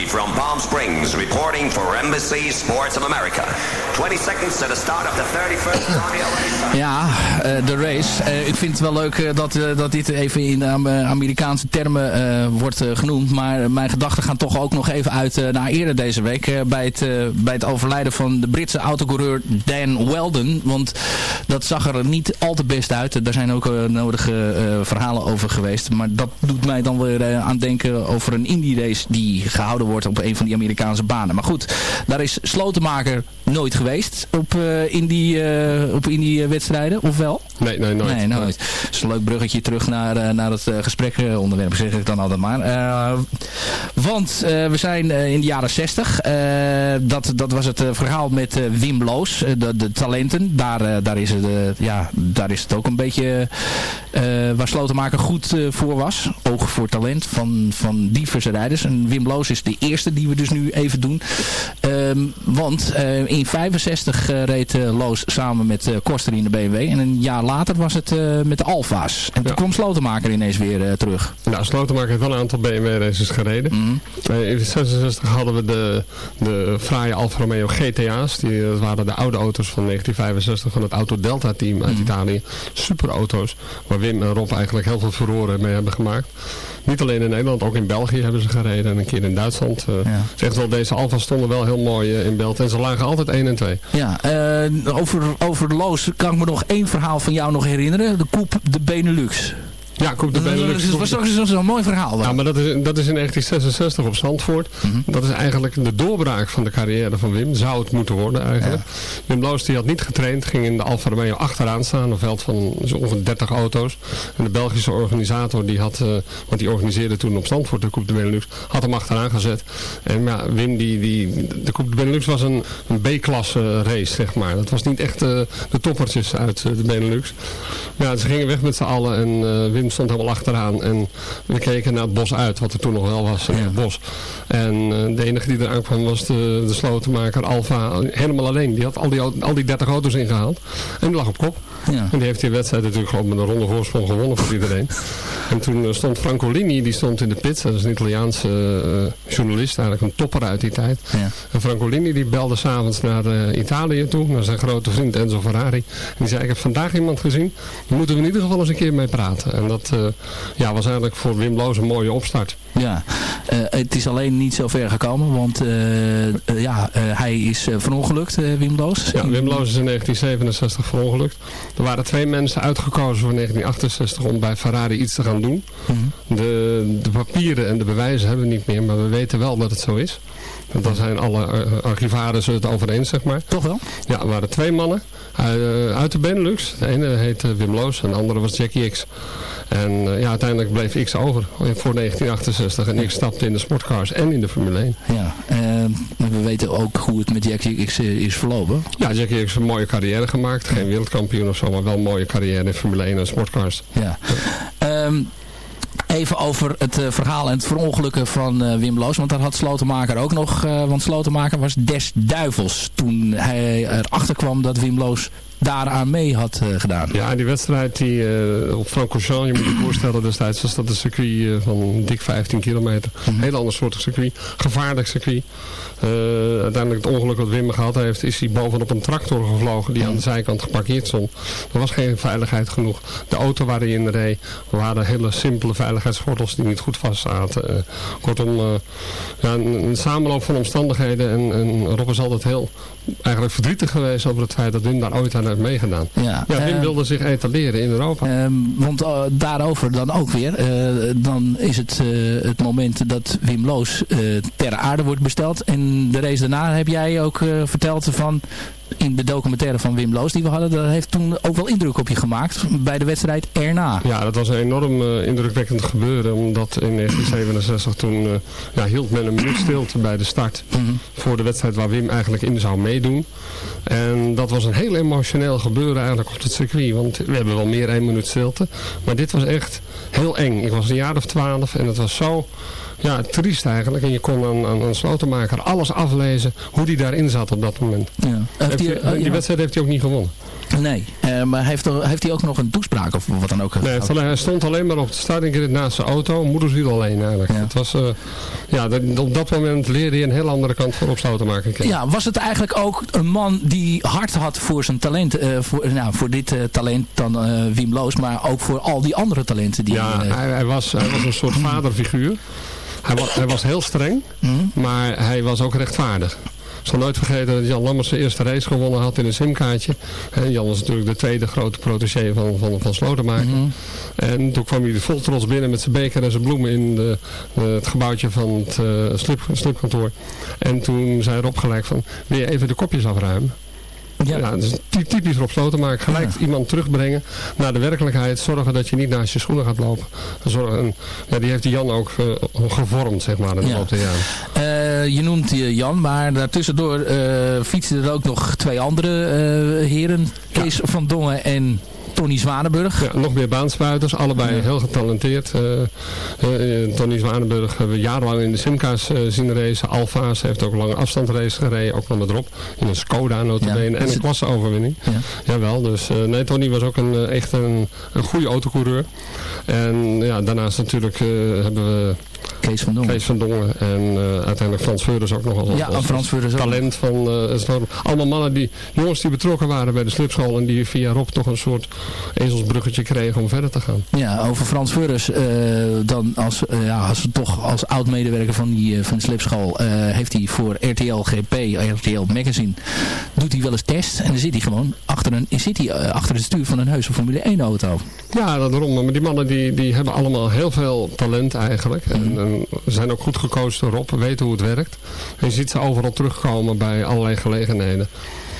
From Palm Springs reporting for Embassy Sports of America. 20 seconds to the start of the 31st race. Ja, eh, de race. Eh, ik vind het wel leuk eh, dat, dat dit even in Am- Amerikaanse termen wordt genoemd. Maar mijn gedachten gaan toch ook nog even uit naar eerder deze week. bij, het, bij het overlijden van de Britse autocoureur Dan Weldon. Want dat zag er niet al te best uit. Daar zijn ook eh, nodige eh, verhalen over geweest. Maar dat doet mij dan weer eh, aan denken over een indie race die gehouden wordt op een van die Amerikaanse banen. Maar goed, daar is Slotenmaker nooit geweest op indie, uh, op indie wedstrijden, of wel? Nee, nee, nooit. Nee, nooit. Dat is een leuk bruggetje terug naar, uh, naar het gesprek onderwerp, zeg ik dan altijd maar. Uh, want we zijn in de jaren 60. dat, dat was het verhaal met Wim Loos, de, de, talenten. Daar, daar, is het, ja, daar is het ook een beetje waar Slotenmaker goed voor was. Oog voor talent van, van diverse rijders. En Wim Loos is de eerste die we dus nu even doen. Um, want in 65 uh, reed uh, Loos samen met uh, Koster in de BMW. En een jaar later was het met de Alfa's. En toen kwam Slotenmaker ineens weer terug. Nou, Slotenmaker heeft wel een aantal BMW races gereden. Mm -hmm. in 66 hadden we de, de fraaie Alfa Romeo GTA's. Die dat waren de oude auto's van 1965 van het Auto Delta team uit mm -hmm. Italië. Superauto's. Waar Wim en Rob eigenlijk heel veel furoren mee hebben gemaakt. Niet alleen in Nederland, ook in België hebben ze gereden. En een keer in Duitsland. Zegt wel, deze Alfa's stonden wel heel mooi in beeld. En ze lagen altijd 1 en 2. Ja, uh, over, over de Loos kan ik me nog één verhaal van jou nog herinneren. De Koep de Benelux. Ja, komt de Benelux. Dat was ook zo'n zo mooi verhaal. Dan. Ja, maar dat is, dat is in 1966 op Zandvoort. Mm -hmm. Dat is eigenlijk de doorbraak van de carrière van Wim. Zou het moeten worden eigenlijk. Ja. Wim Loos die had niet getraind. Ging in de Alfa Romeo achteraan staan. Een veld van ongeveer 30 auto's. En de Belgische organisator die had, uh, want die organiseerde toen op Zandvoort de Coupe de Benelux. Had hem achteraan gezet. En ja, Wim die, die de Coupe de Benelux was een, een B-klasse race zeg maar. Dat was niet echt uh, de toppertjes uit uh, de Benelux. Ja, ze gingen weg met z'n allen. En Wim stond helemaal achteraan. En we keken naar het bos uit, wat er toen nog wel was, ja. het bos. En uh, de enige die er aankwam was de, de slotenmaker Alfa, helemaal alleen. Die had al die, al die 30 auto's ingehaald. En die lag op kop. Ja. En die heeft die wedstrijd natuurlijk gewoon met een ronde voorsprong gewonnen voor iedereen. En toen uh, stond Francolini, die stond in de pits. Dat is een Italiaanse uh, journalist, eigenlijk een topper uit die tijd. Ja. En Francolini die belde s'avonds naar Italië toe, naar zijn grote vriend Enzo Ferrari. En die zei, ik heb vandaag iemand gezien, daar moeten we in ieder geval eens een keer mee praten. En dat uh, ja, was eigenlijk voor Wim Loos een mooie opstart. Ja, uh, het is alleen niet zo ver gekomen, want uh, ja, hij is verongelukt, Wim Loos. Ja, Wim Loos is in 1967 verongelukt. Er waren twee mensen uitgekozen voor 1968 om bij Ferrari iets te gaan doen. Mm -hmm. de, de papieren en de bewijzen hebben we niet meer, maar we weten wel dat het zo is. Want daar zijn alle archivarissen het over eens, zeg maar. Toch wel? Ja, er waren twee mannen uit de Benelux. De ene heette Wim Loos en de andere was Jackie X. En uh, ja, uiteindelijk bleef X over voor 1968. En ik stapte in de sportcars en in de Formule 1. Ja, uh, we weten ook hoe het met Jackie X is verlopen. Ja, Jackie X heeft een mooie carrière gemaakt. Geen wereldkampioen of zo, maar wel een mooie carrière in Formule 1 en sportcars. Ja. Um, Even over het uh, verhaal en het verongelukken van uh, Wim Loos. Want daar had Slotenmaker ook nog. Uh, want Slotenmaker was des duivels toen hij erachter kwam dat Wim Loos daaraan mee had uh, gedaan. Ja, die wedstrijd die, uh, op Francorchamps, je moet je voorstellen destijds was dat een circuit uh, van dik 15 kilometer. Mm -hmm. Een heel ander soort circuit. Gevaarlijk circuit. uiteindelijk het ongeluk wat Wim gehad heeft, is hij bovenop een tractor gevlogen die aan de zijkant geparkeerd stond. Er was geen veiligheid genoeg. De auto waar hij in reed waren hele simpele veiligheidsgordels die niet goed vastzaten. kortom, ja, een, een, samenloop van omstandigheden en, en Rob is altijd heel eigenlijk verdrietig geweest over het feit dat Wim daar ooit aan heeft meegedaan. Ja, ja Wim uh, wilde zich etaleren in Europa. Uh, want uh, daarover dan ook weer. Uh, dan is het het moment dat Wim Loos ter aarde wordt besteld. En de race daarna heb jij ook verteld van in de documentaire van Wim Loos die we hadden, dat heeft toen ook wel indruk op je gemaakt bij de wedstrijd erna. Ja, dat was een enorm uh, indrukwekkend gebeuren, omdat in 1967 toen uh, ja, hield men een minuut stilte bij de start mm -hmm. voor de wedstrijd waar Wim eigenlijk in zou meedoen. En dat was een heel emotioneel gebeuren eigenlijk op het circuit, want we hebben wel meer één minuut stilte, maar dit was echt heel eng. Ik was een jaar of twaalf en het was zo ja, triest eigenlijk. En je kon aan, aan een slotenmaker alles aflezen hoe die daarin zat op dat moment. Ja. Heeft hij, hij- eh, die ja. wedstrijd heeft hij ook niet gewonnen. Nee, eh, maar heeft, er- heeft hij ook nog een toespraak of wat dan ook? Nee, hij stond alleen maar op de starting grid naast zijn auto. Moederswiel alleen eigenlijk. Het was, eh, ja, op dat moment leerde hij een heel andere kant van op te maken. Ja, was het eigenlijk ook een man die hart had voor zijn talent, voor, nou, voor dit talent dan Wim Loos, maar ook voor al die andere talenten die... Ja, eh, hij, hij, was, hij was een soort vaderfiguur. Hij was, hij was heel streng, maar hij was ook rechtvaardig. Ik zal nooit vergeten dat Jan Lammers zijn eerste race gewonnen had in een simkaartje. En Jan was natuurlijk de tweede grote protégé van, van, van Slotenmaker. En toen kwam hij vol trots binnen met zijn beker en zijn bloemen in de, het gebouwtje van het slip, slipkantoor. En toen zei Rob gelijk van, wil je even de kopjes afruimen? Ja, dat is ty- typisch Rob. Gelijk iemand terugbrengen naar de werkelijkheid. Zorgen dat je niet naast je schoenen gaat lopen. Zorgen, ja, die heeft die Jan ook eh, gevormd, zeg maar, in de Ja. loop der jaren. Eh, je noemt Jan, maar daartussendoor eh fietsen er ook nog twee andere heren. Kees van Dongen en Tony Zwanenburg. Ja, nog meer baanspuiters, allebei heel getalenteerd. Eh, eh, Tony Zwanenburg hebben we jarenlang in de Simca's eh, zien racen. Alfa's heeft ook lange afstandsrace gereden, ook nog met Rob. In een Skoda notabene en een klasseoverwinning. Ja. Jawel, dus eh, nee, Tony was ook een, eh, echt een, een goede autocoureur. En ja, daarnaast natuurlijk eh, hebben we Kees van Dongen. Kees van Dongen en eh, uiteindelijk Frans Veurders ook nog als, Ja, als- Frans Veurders ook. talent van het Sloten. allemaal mannen die jongens die betrokken waren bij de slipschool en die via Rob toch een soort ezelsbruggetje kregen om verder te gaan. Ja, over Frans Furres, eh, dan als, ja, als, toch als oud-medewerker van, die, van de slipschool, heeft hij voor RTL GP, RTL Magazine, doet hij wel eens test. En dan zit hij gewoon achter, een, zit hij, achter het stuur van een heuse Formule 1 auto. Ja, dat daarom. Maar die mannen die, die hebben allemaal heel veel talent eigenlijk. En, en zijn ook goed door Rob, weten hoe het werkt. En je ziet ze overal terugkomen bij allerlei gelegenheden.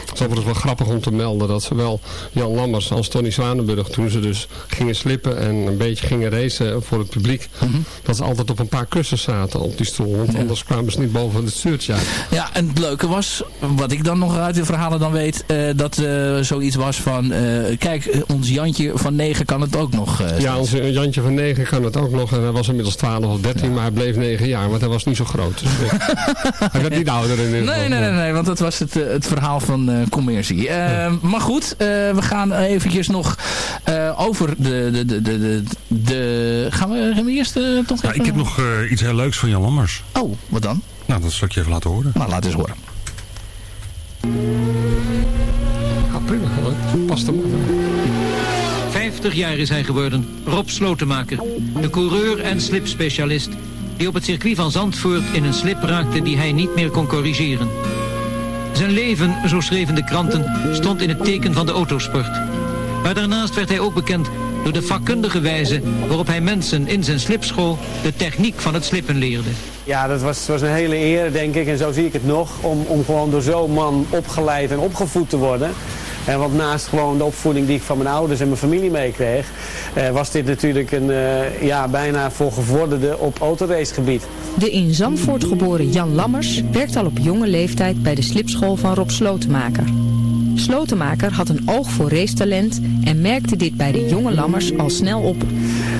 Het is overigens wel grappig om te melden dat zowel Jan Lammers als Tony Zwanenburg, toen ze dus gingen slippen en een beetje gingen racen voor het publiek, dat ze altijd op een paar kussens zaten op die stoel. Want anders kwamen ze niet boven het stuurtje uit. Ja, en het leuke was, wat ik dan nog uit de verhalen dan weet, eh, dat eh, zoiets was van, eh, kijk, ons Jantje van 9 kan het ook nog. Ja, onze Jantje van 9 kan het ook nog. En hij was inmiddels 12 of 13, maar hij bleef 9 jaar, want hij was niet zo groot. Dus, hij werd niet ouder in ieder geval. Nee, nee, nee, nee, want dat was het, het verhaal van commercie. Eh, Maar goed, eh, we gaan eventjes nog eh, over de, de, de, de, de, de- Gaan we, gaan we eerst eh, toch Ja, even... ik heb nog eh, iets heel leuks van Jan Lammers. Oh, wat dan? Nou, dat zal ik je even laten horen. Nou, laat eens horen. Ja, prima. Dat past hem. 50 jaar is hij geworden, Rob Slotenmaker. De coureur en slipspecialist. Die op het circuit van Zandvoort in een slip raakte die hij niet meer kon corrigeren. Zijn leven, zo schreven de kranten, stond in het teken van de autosport. Maar daarnaast werd hij ook bekend door de vakkundige wijze waarop hij mensen in zijn slipschool de techniek van het slippen leerde. Ja, dat was, was een hele eer, denk ik, en zo zie ik het nog, om, om gewoon door zo'n man opgeleid en opgevoed te worden. En want naast gewoon de opvoeding die ik van mijn ouders en mijn familie meekreeg, eh, was dit natuurlijk een eh, ja, bijna voor gevorderde op autoracegebied. De in Zandvoort geboren Jan Lammers werkt al op jonge leeftijd bij de slipschool van Rob Slotenmaker. Slotenmaker had een oog voor racetalent en merkte dit bij de jonge Lammers al snel op.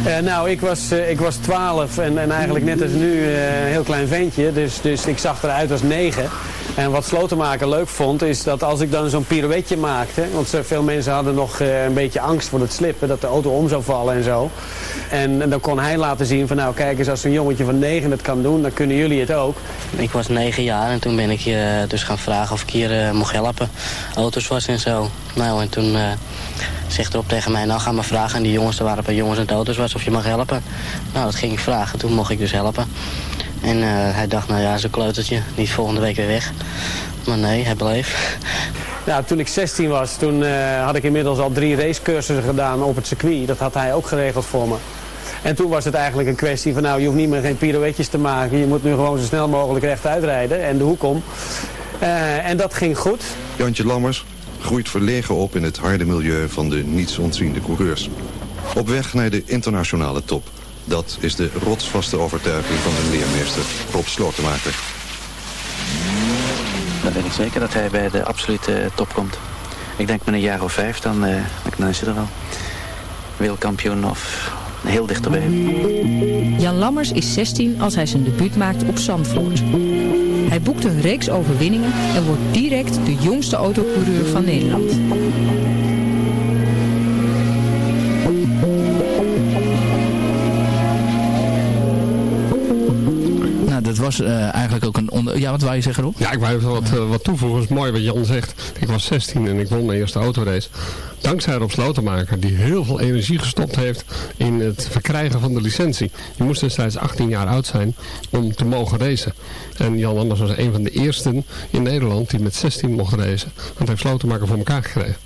Eh, nou, ik was, ik was 12 en, en eigenlijk net als nu een heel klein ventje. Dus, dus ik zag eruit als 9. En wat Slotenmaker leuk vond, is dat als ik dan zo'n pirouetje maakte... want veel mensen hadden nog eh, een beetje angst voor het slippen... dat de auto om zou vallen en zo. En, dan kon hij laten zien van nou kijk eens, als zo'n jongetje van 9 het kan doen... dan kunnen jullie het ook. Ik was negen jaar en toen ben ik je dus gaan vragen of ik hier eh, mocht helpen. Auto's was en zo. Nou, en toen eh, zegt erop tegen mij, nou ga maar vragen. En die jongens, er waren een paar jongens en auto's was of je mag helpen. Nou, dat ging ik vragen. Toen mocht ik dus helpen. En eh, hij dacht, nou ja, zo'n kleutertje, niet volgende week weer weg. Maar nee, hij bleef. Nou, toen ik 16 was, toen eh, had ik inmiddels al drie racecursussen gedaan op het circuit. Dat had hij ook geregeld voor me. En toen was het eigenlijk een kwestie van nou, je hoeft niet meer geen pirouetjes te maken. Je moet nu gewoon zo snel mogelijk rechtuit rijden en de hoek om. Eh, en dat ging goed. Jantje Lammers groeit verlegen op in het harde milieu van de niets ontziende coureurs. Op weg naar de internationale top. Dat is de rotsvaste overtuiging van een leermeester, Rob Slotenmaker. Dan weet ik zeker dat hij bij de absolute top komt. Ik denk met een jaar of vijf, dan, eh, dan is hij er wel. Wereldkampioen of heel dichterbij. Jan Lammers is 16 als hij zijn debuut maakt op Zandvoort. Hij Hij boekt een reeks overwinningen en wordt direct de jongste autocoureur van Nederland. Dat was eh, eigenlijk ook een... Onder... Ja, wat wou je zeggen, Rob? Ja, ik wou even wat, eh, wat toevoegen. Het is mooi wat Jan zegt. Ik was 16 en ik won mijn eerste autorace. Dankzij Rob Slotenmaker, die heel veel energie gestopt heeft in het verkrijgen van de licentie. Je moest destijds 18 jaar oud zijn om te mogen racen. En Jan Anders was een van de eersten in Nederland die met 16 mocht racen. Dat heeft Slotenmaker voor elkaar gekregen.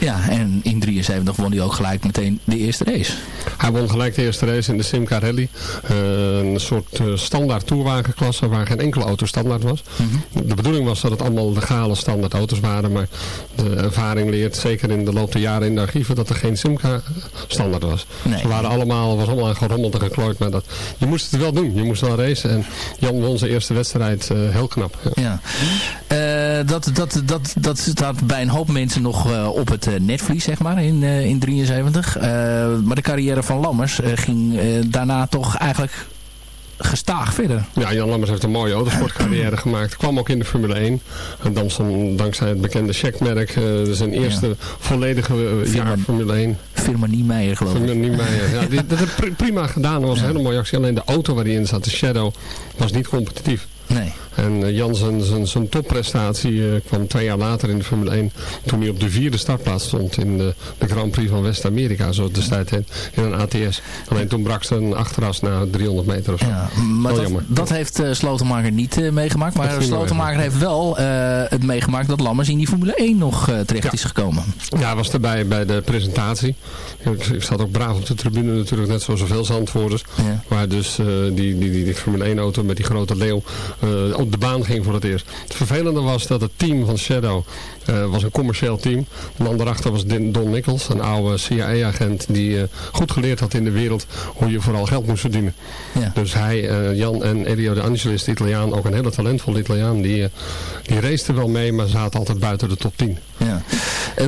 Ja, en in 73 won hij ook gelijk meteen de eerste race. Hij won gelijk de eerste race in de Simca Rally. Eh, een soort standaard toerwagenklasse waar geen enkele auto standaard was. De bedoeling was dat het allemaal legale standaard auto's waren. Maar de ervaring leert, zeker in de loop der jaren in de archieven, dat er geen Simca standaard was. Nee. Ze waren allemaal, was allemaal gerommeld en geklooid. Maar dat, je moest het wel doen. Je moest wel racen. En Jan won zijn eerste wedstrijd eh, heel knap. Ja. Uh, dat, dat, dat, dat staat bij een hoop mensen nog uh, op het netvlies, zeg maar, in, in 73. maar de carrière van Lammers ging daarna toch eigenlijk gestaag verder. Ja, Jan Lammers heeft een mooie autosportcarrière gemaakt. Kwam ook in de Formule 1. En dan dankzij het bekende checkmerk zijn eerste ja. volledige jaar Formule 1. Firma Niemeyer geloof ik. Firma Niemeyer. Ja, die, dat heeft prima gedaan. Dat was een hele mooie actie. Alleen de auto waar hij in zat, de Shadow, was niet competitief. Nee. En uh, Jan zijn, zijn, zijn topprestatie uh, kwam twee jaar later in de Formule 1. Toen hij op de vierde startplaats stond in de, de Grand Prix van West-Amerika. Zo destijds in, in een ATS. Alleen toen brak ze een achteras na 300 meter of zo. Ja, maar dat, dat, heeft uh, Slotenmaker niet meegemaakt. Maar Slotenmaker heeft wel het meegemaakt dat Lammers in die Formule 1 nog terecht ja. is gekomen. Ja, was erbij bij de presentatie. Ik, ik zat ook braaf op de tribune natuurlijk. Net zoals zoveel zandvoerders. Ja. Waar dus die, die, die, die Formule 1 auto met die grote leeuw uh, op de baan ging voor het eerst. Het vervelende was dat het team van Shadow was een commercieel team. De man daarachter was Don Nichols, een oude CIA-agent die uh, goed geleerd had in de wereld hoe je vooral geld moest verdienen. Ja. Dus hij, Jan en Elio de Angelis, de Italiaan, ook een hele talentvolle Italiaan, die, die raceten wel mee, maar zaten altijd buiten de top 10. Ja.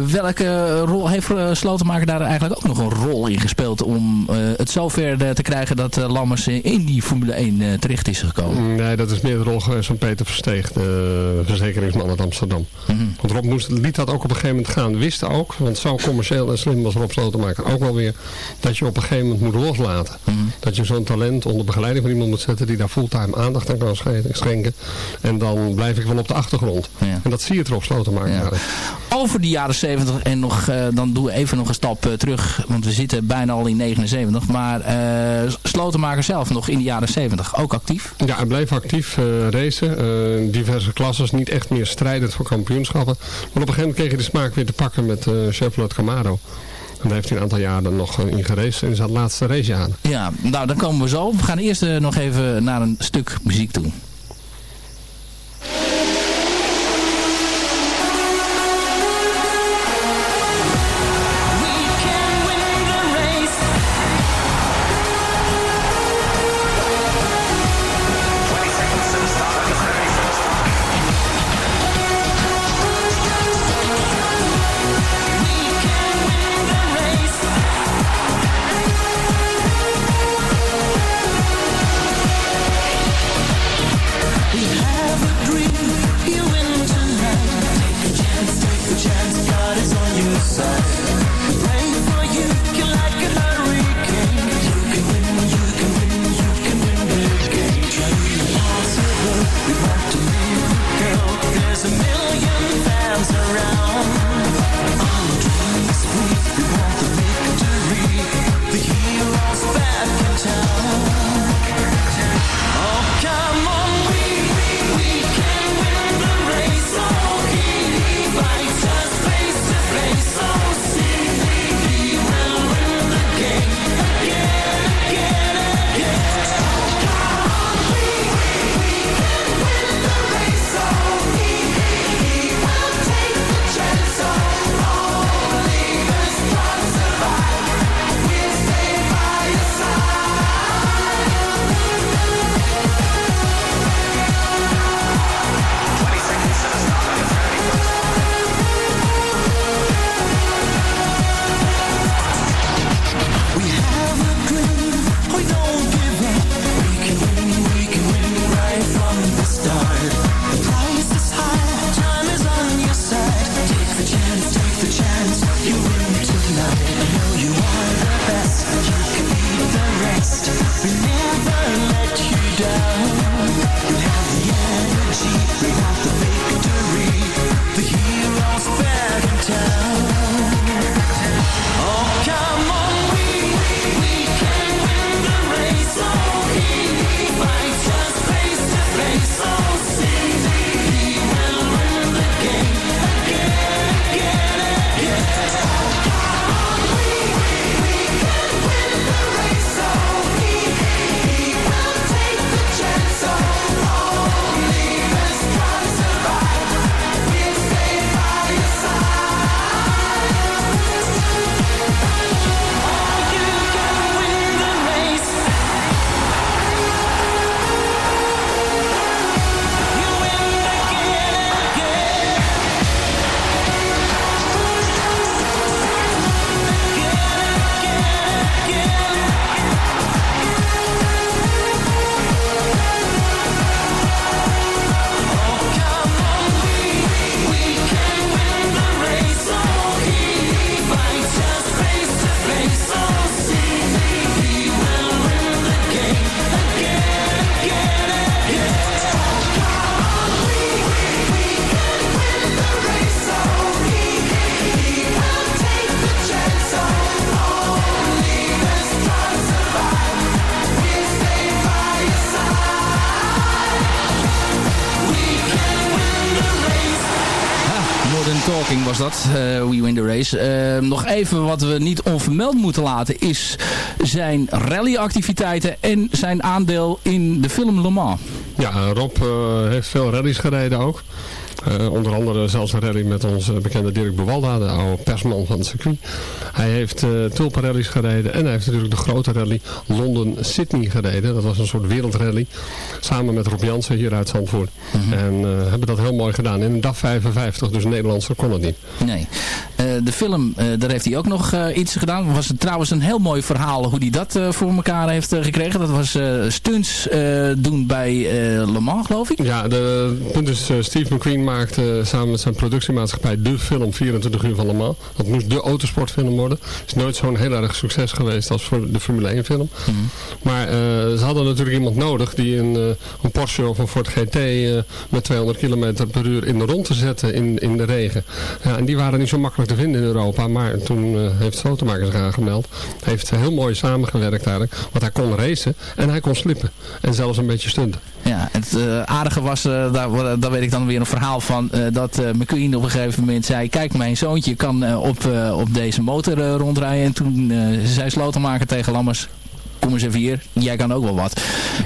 welke rol heeft Slotenmaker daar eigenlijk ook nog een rol in gespeeld om het zover te krijgen dat Lammers in die Formule 1 terecht is gekomen? Nee, dat is meer de rol geweest van Peter Versteeg, de verzekeringsman uit Amsterdam. Mm -hmm. Moest, liet dat ook op een gegeven moment gaan. Wist ook, want zo commercieel en slim was Rob Slotenmaker ook wel weer, dat je op een gegeven moment moet loslaten. Mm -hmm. Dat je zo'n talent onder begeleiding van iemand moet zetten die daar fulltime aandacht aan kan schenken. En dan blijf ik wel op de achtergrond. Ja. En dat zie je Rob Slotenmaker. Ja. Over de jaren 70 en nog, uh, dan doen we even nog een stap uh, terug, want we zitten bijna al in 79. Maar uh, Slotenmaker zelf nog in de jaren 70 ook actief? Ja, hij bleef actief racen. Diverse klasses. Niet echt meer strijdend voor kampioenschappen. Maar op een gegeven moment kreeg hij de smaak weer te pakken met uh, Chevrolet Camaro. En daar heeft hij een aantal jaren nog in geraced. En is dat laatste race aan. Ja, nou dan komen we zo. We gaan eerst nog even naar een stuk muziek toe. We Win the Race. Eh, nog even wat we niet onvermeld moeten laten is zijn rallyactiviteiten en zijn aandeel in de film Le Mans. Ja, Rob eh, heeft veel rallies gereden ook. Uh, onder andere zelfs een rally met onze bekende Dirk Bewalda, de oude persman van het circuit. Hij heeft uh, tulpenrallies gereden en hij heeft natuurlijk de grote rally Londen-Sydney gereden. Dat was een soort wereldrallye, samen met Rob Jansen hier uit Zandvoort. Mhm. En uh, hebben dat heel mooi gedaan. In een dag 55, dus Nederlandse kon het niet. Nee. de film, daar heeft hij ook nog iets gedaan. Was het trouwens een heel mooi verhaal hoe hij dat voor elkaar heeft gekregen. Dat was stunts doen bij Le Mans, geloof ik. Ja, de punt is Steve McQueen maakte samen met zijn productiemaatschappij de film 24 uur van Le Mans. Dat moest de autosportfilm worden. Het is nooit zo'n heel erg succes geweest als voor de Formule 1 film. Mhm. Maar uh, ze hadden natuurlijk iemand nodig die een, uh, een Porsche of een Ford GT uh, met 200 km per uur in de rond te zetten in, in de regen. Ja, en die waren niet zo makkelijk te vinden in Europa. Maar toen heeft Slotenmaker zich aangemeld. Heeft heel mooi samengewerkt eigenlijk. Want hij kon racen en hij kon slippen. En zelfs een beetje stunten. Ja, het aardige was, daar, daar weet ik dan weer een verhaal van uh, dat McQueen op een gegeven moment zei... kijk, mijn zoontje kan op, op deze motor rondrijden. En toen zei Slotenmaker tegen Lammers... Kom eens even hier, jij kan ook wel wat.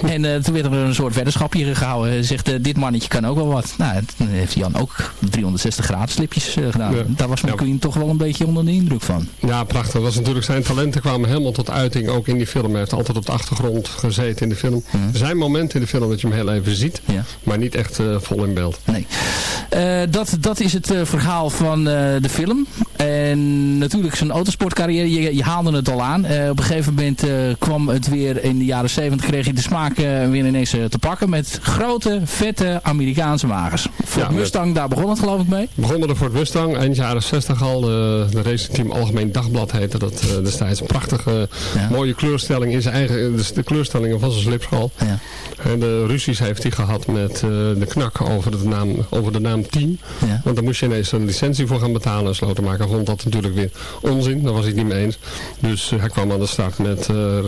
En toen werd er een soort weddenschapje gehouden. Hij zegt, dit mannetje kan ook wel wat. Nou, toen heeft Jan ook 360 graden slipjes gedaan. Ja. Daar was McQueen ja. toch wel een beetje onder de indruk van. Ja, prachtig. Dat was natuurlijk zijn talenten kwamen helemaal tot uiting. Ook in die film. Hij heeft altijd op de achtergrond gezeten in de film. Er zijn momenten in de film dat je hem heel even ziet. Ja. Maar niet echt vol in beeld. Nee. Dat, dat is het verhaal van de film. En natuurlijk zijn autosportcarrière, je, je haalde het al aan. op een gegeven moment kwam het weer in de jaren 70, kreeg je de smaak weer ineens te pakken met grote, vette Amerikaanse wagens. Ford ja, Mustang, daar begon het geloof ik mee. Begon met de Ford Mustang, eind jaren 60 al. De, de racingteam Algemeen Dagblad heette dat destijds. Een prachtige, ja. mooie kleurstelling in zijn eigen, dus de kleurstellingen van zijn slipschool. Ja. En de ruzies heeft hij gehad met de knak over de naam, over de naam Team. Want daar moest je ineens een licentie voor gaan betalen. En Slotenmaker vond dat natuurlijk weer onzin. Daar was hij het niet mee eens. Dus hij kwam aan de start met uh,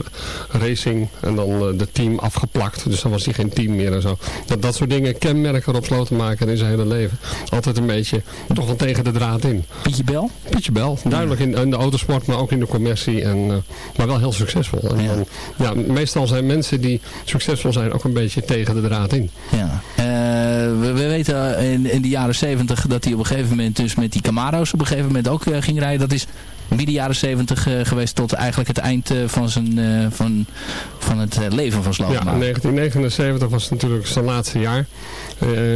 racing en dan uh, de team afgeplakt. Dus dan was hij geen team meer en zo. Dat, dat soort dingen kenmerken op Slotenmaker in zijn hele leven. Altijd een beetje toch wel tegen de draad in. Pietje Bel? Pietje Bel. Duidelijk in, in, de autosport, maar ook in de commercie. En, maar wel heel succesvol. En, ja. En, ja, meestal zijn mensen die succesvol zijn ook een beetje tegen de draad in. Ja. we, we weten in, in de jaren 70 dat hij op een gegeven moment dus met die Camaro's op een gegeven moment ook uh, ging rijden. Dat is midden jaren 70 uh, geweest tot eigenlijk het eind uh, van, zijn, van, van het leven van Slotenmaker. Ja, 1979 was natuurlijk zijn laatste jaar.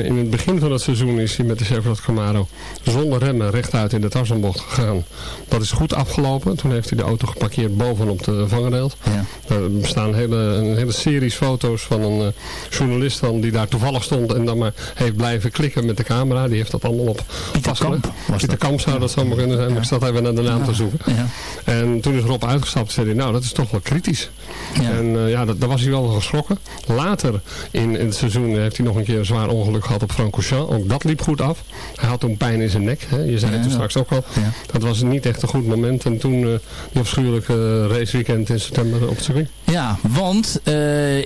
in het begin van het seizoen is hij met de Chevrolet Camaro zonder remmen rechtuit in de Tarzanbocht gegaan. Dat is goed afgelopen. Toen heeft hij de auto geparkeerd bovenop de vangrail. Ja. Er bestaan hele, een hele series foto's van een journalist dan, die daar toevallig stond en dan maar heeft blijven klikken met de camera. Die heeft dat allemaal op Pieter Kamp, Pieter Kamp zou dat zomaar kunnen zijn, maar ik zat even naar de naam te zoeken. En toen is Rob uitgestapt zei hij, nou dat is toch wel kritisch. En eh, ja, dat, daar was hij wel geschrokken. Later in, in het seizoen heeft hij nog een keer een zwaar ongeluk gehad op Francorchamps. Ook dat liep goed af. Hij had toen pijn in zijn nek. Hè. Je zei het toen straks ook al. Dat was niet echt een goed moment. En toen uh, die afschuwelijke raceweekend in september op het circuit. Ja, want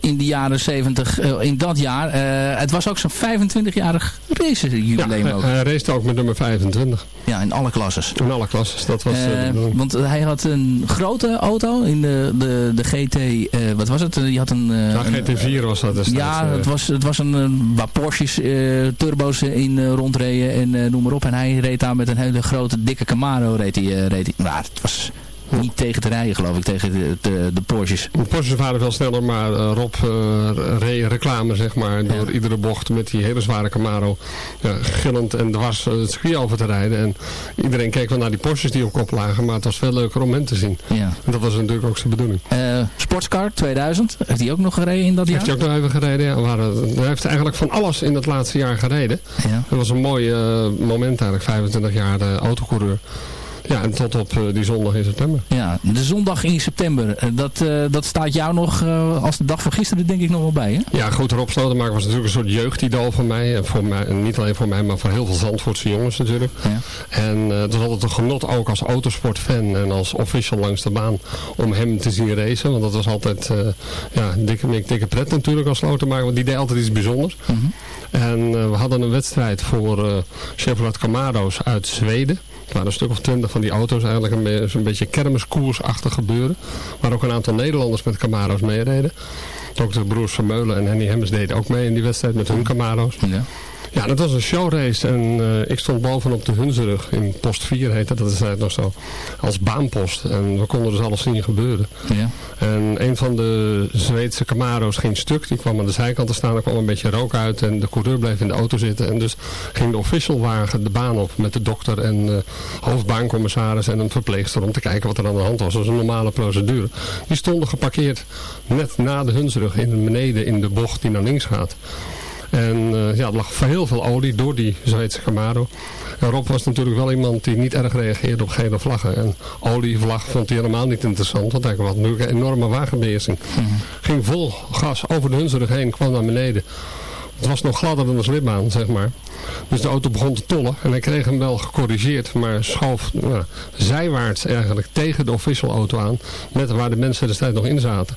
in de jaren 70, in dat jaar, het was ook zo'n 25-jarig race jubileum ja, ook. hij raced ook met nummer 25. Ja, in alle klasses. In alle klasses, dat was... want hij had een grote auto in de, de, de GT, wat was het? Je had een... ja, GT4 was dat. Ja, het was, het was een, waar Porsches, turbo's in rondreden en noem maar op. En hij reed daar met een hele grote, dikke Camaro. Reed hij, reed hij. Maar het was niet tegen te rijden, geloof ik, tegen de, de, de Porsches. De Porsches waren veel sneller, maar uh, Rob uh, reed reclame, zeg maar, door iedere bocht met die hele zware Camaro ja, gillend en dwars het circuit over te rijden. En iedereen keek wel naar die Porsches die op kop lagen, maar het was veel leuker om hem te zien. Ja. En dat was natuurlijk ook zijn bedoeling. Sportscar 2000, heeft hij ook nog gereden in dat jaar? Heeft hij ook nog even gereden, ja. Waren, hij heeft eigenlijk van alles in het laatste jaar gereden. Ja. Dat was een mooi moment eigenlijk, 25 jaar autocoureur. Ja, en tot op uh, die zondag in september. Ja, de zondag in september. Dat, uh, dat staat jou nog als de dag van gisteren denk ik nog wel bij, hè? Ja, goed, Rob Slotenmaker was natuurlijk een soort jeugdidool van mij. En, voor mij. en niet alleen voor mij, maar voor heel veel Zandvoortse jongens natuurlijk. Ja. En het was altijd een genot ook als autosportfan en als official langs de baan om hem te zien racen. Want dat was altijd ja, dikke, dikke pret natuurlijk als Slotenmaker. Want die deed altijd iets bijzonders. Mm -hmm. En we hadden een wedstrijd voor Chevrolet Camaro's uit Zweden. Het waren een stuk of twintig van die auto's eigenlijk een, beetje kermiskoersachtig gebeuren. Waar ook een aantal Nederlanders met Camaro's meereden. Ook de broers Vermeulen en Henny Hemmers deden ook mee in die wedstrijd met hun Camaro's. Ja. Ja, dat was een showrace en uh, ik stond bovenop de Hunzerug in post 4 heette dat is nog zo, als baanpost. En we konden dus alles zien gebeuren. Ja. En een van de Zweedse Camaro's ging stuk, die kwam aan de zijkant te staan, er kwam een beetje rook uit en de coureur bleef in de auto zitten. En dus ging de officialwagen de baan op met de dokter en uh, hoofdbaancommissaris en een verpleegster om te kijken wat er aan de hand was. Dat was een normale procedure. Die stonden geparkeerd net na de Hunzerug in beneden in de bocht die naar links gaat. En uh, ja, er lag heel veel olie door die Zweedse Camaro. En Rob was natuurlijk wel iemand die niet erg reageerde op gele vlaggen. En olievlag vond hij helemaal niet interessant. Want hij had natuurlijk een enorme wagenbeheersing. Mm -hmm. Ging vol gas over de Hunzerug heen, kwam naar beneden. Het was nog gladder dan de slipbaan, zeg maar. Dus de auto begon te tollen. En hij kreeg hem wel gecorrigeerd. Maar schoof nou, zijwaarts eigenlijk tegen de official auto aan. Net waar de mensen destijds nog in zaten.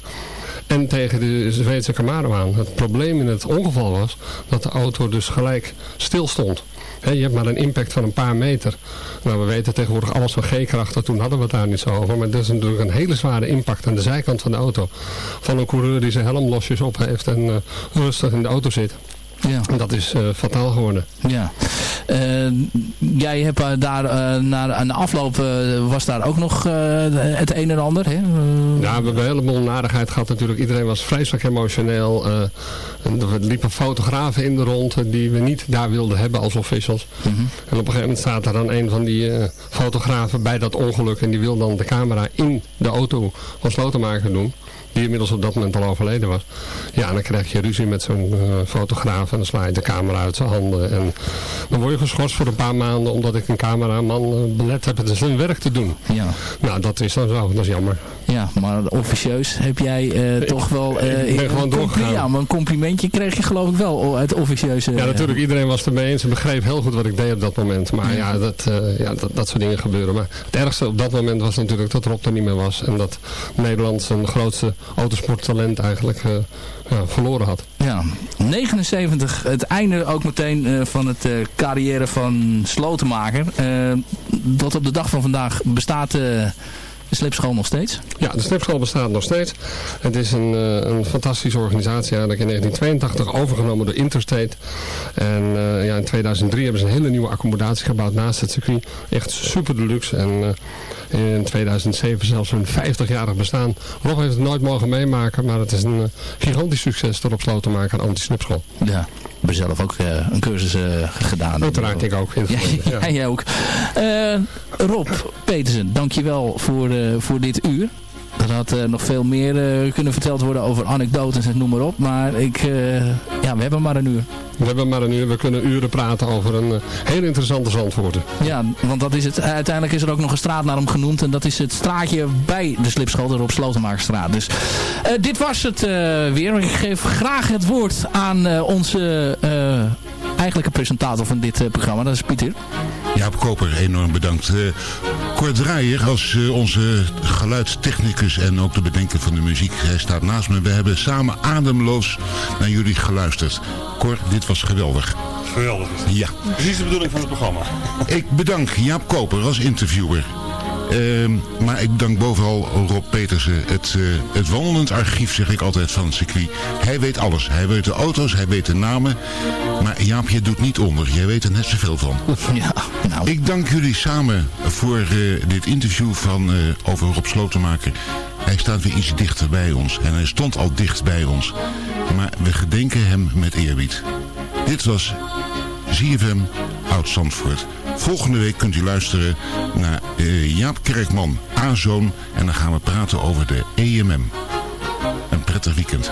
En tegen de Zweedse Camaro aan. Het probleem in het ongeval was dat de auto dus gelijk stil stond. Je hebt maar een impact van een paar meter. Nou, we weten tegenwoordig alles van G-krachten. Toen hadden we het daar niet zo over. Maar dat is natuurlijk een hele zware impact aan de zijkant van de auto. Van een coureur die zijn helm losjes op heeft en uh, rustig in de auto zit. Ja. En dat is uh, fataal geworden. Ja. Uh, jij hebt uh, daar naar een afloop was daar ook nog het een en ander. Hè? Ja, we hebben een heleboel narigheid gehad natuurlijk. Iedereen was vreselijk emotioneel. er liepen fotografen in de rond die we niet daar wilden hebben als officials. Mm -hmm. En op een gegeven moment staat er dan een van die fotografen bij dat ongeluk. En die wil dan de camera in de auto van Slotenmaker doen die inmiddels op dat moment al overleden was. Ja, dan krijg je ruzie met zo'n uh, fotograaf en dan sla je de camera uit zijn handen. En dan word je geschorst voor een paar maanden omdat ik een cameraman uh, belet heb het zijn werk te doen. Ja. Nou, dat is dan zo. Dat is jammer. Ja, maar officieus heb jij uh, toch wel... ik ben gewoon doorgegaan. Ja, maar een complimentje kreeg je geloof ik wel uit officieuze... ja, natuurlijk. Iedereen was ermee eens en begreep heel goed wat ik deed op dat moment. Maar ja, ja, dat, ja dat, dat soort dingen gebeuren. Maar het ergste op dat moment was natuurlijk dat Rob er niet meer was. En dat Nederland zijn grootste autosporttalent eigenlijk ja, verloren had. Ja, 79, het einde ook meteen uh, van het uh, carrière van Slotenmaker. dat op de dag van vandaag bestaat de slipschool nog steeds? Ja, de slipschool bestaat nog steeds. Het is een, een fantastische organisatie eigenlijk in 1982 overgenomen door Interstate. En uh, ja, in 2003 hebben ze een hele nieuwe accommodatie gebouwd naast het circuit. Echt super deluxe en uh, in 2007 zelfs een 50-jarig bestaan. Rob heeft het nooit mogen meemaken, maar het is een gigantisch succes erop sloten te maken aan anti-slipschool. Ja. Heb zelf ook uh, een cursus uh, gedaan. Uiteraard, ik ook. Ja, ja. jij ook. Uh, Rob Petersen, dankjewel voor, voor dit uur. Er had uh, nog veel meer uh, kunnen verteld worden over anekdotes en noem maar op. Maar ik, uh, ja, we hebben maar een uur. We hebben maar een uur, we kunnen uren praten over een heel interessante Zandvoorten. Ja, want dat is het. Uiteindelijk is er ook nog een straat naar hem genoemd. En dat is het straatje bij de slipschool, de Rob Slotenmakerstraat. Dus dit was het weer. Ik geef graag het woord aan onze eigenlijke presentator van dit programma. Dat is Pieter. Jaap Koper, enorm bedankt. Uh, Kort Draaier als uh, onze geluidstechnicus en ook de bedenker van de muziek. Hij staat naast me. We hebben samen ademloos naar jullie geluisterd. Cor, dit was geweldig. Geweldig is het. Ja. Precies de bedoeling van het programma. Ik bedank Jaap Koper als interviewer. Uh, maar ik bedank bovenal Rob Petersen. Het, uh, het wandelend archief, zeg ik altijd, van het circuit. Hij weet alles. Hij weet de auto's, hij weet de namen. Maar Jaap, je doet niet onder. Jij weet er net zoveel van. Ja, nou. Ik dank jullie samen voor uh, dit interview van, uh, over Rob Slotenmaker. Hij staat weer iets dichter bij ons. En hij stond al dicht bij ons. Maar we gedenken hem met eerbied. Dit was ZFM Oud-Zandvoort. Volgende week kunt u luisteren naar uh, Jaap Kerkman, A-zoon. En dan gaan we praten over de EMM. Een prettig weekend.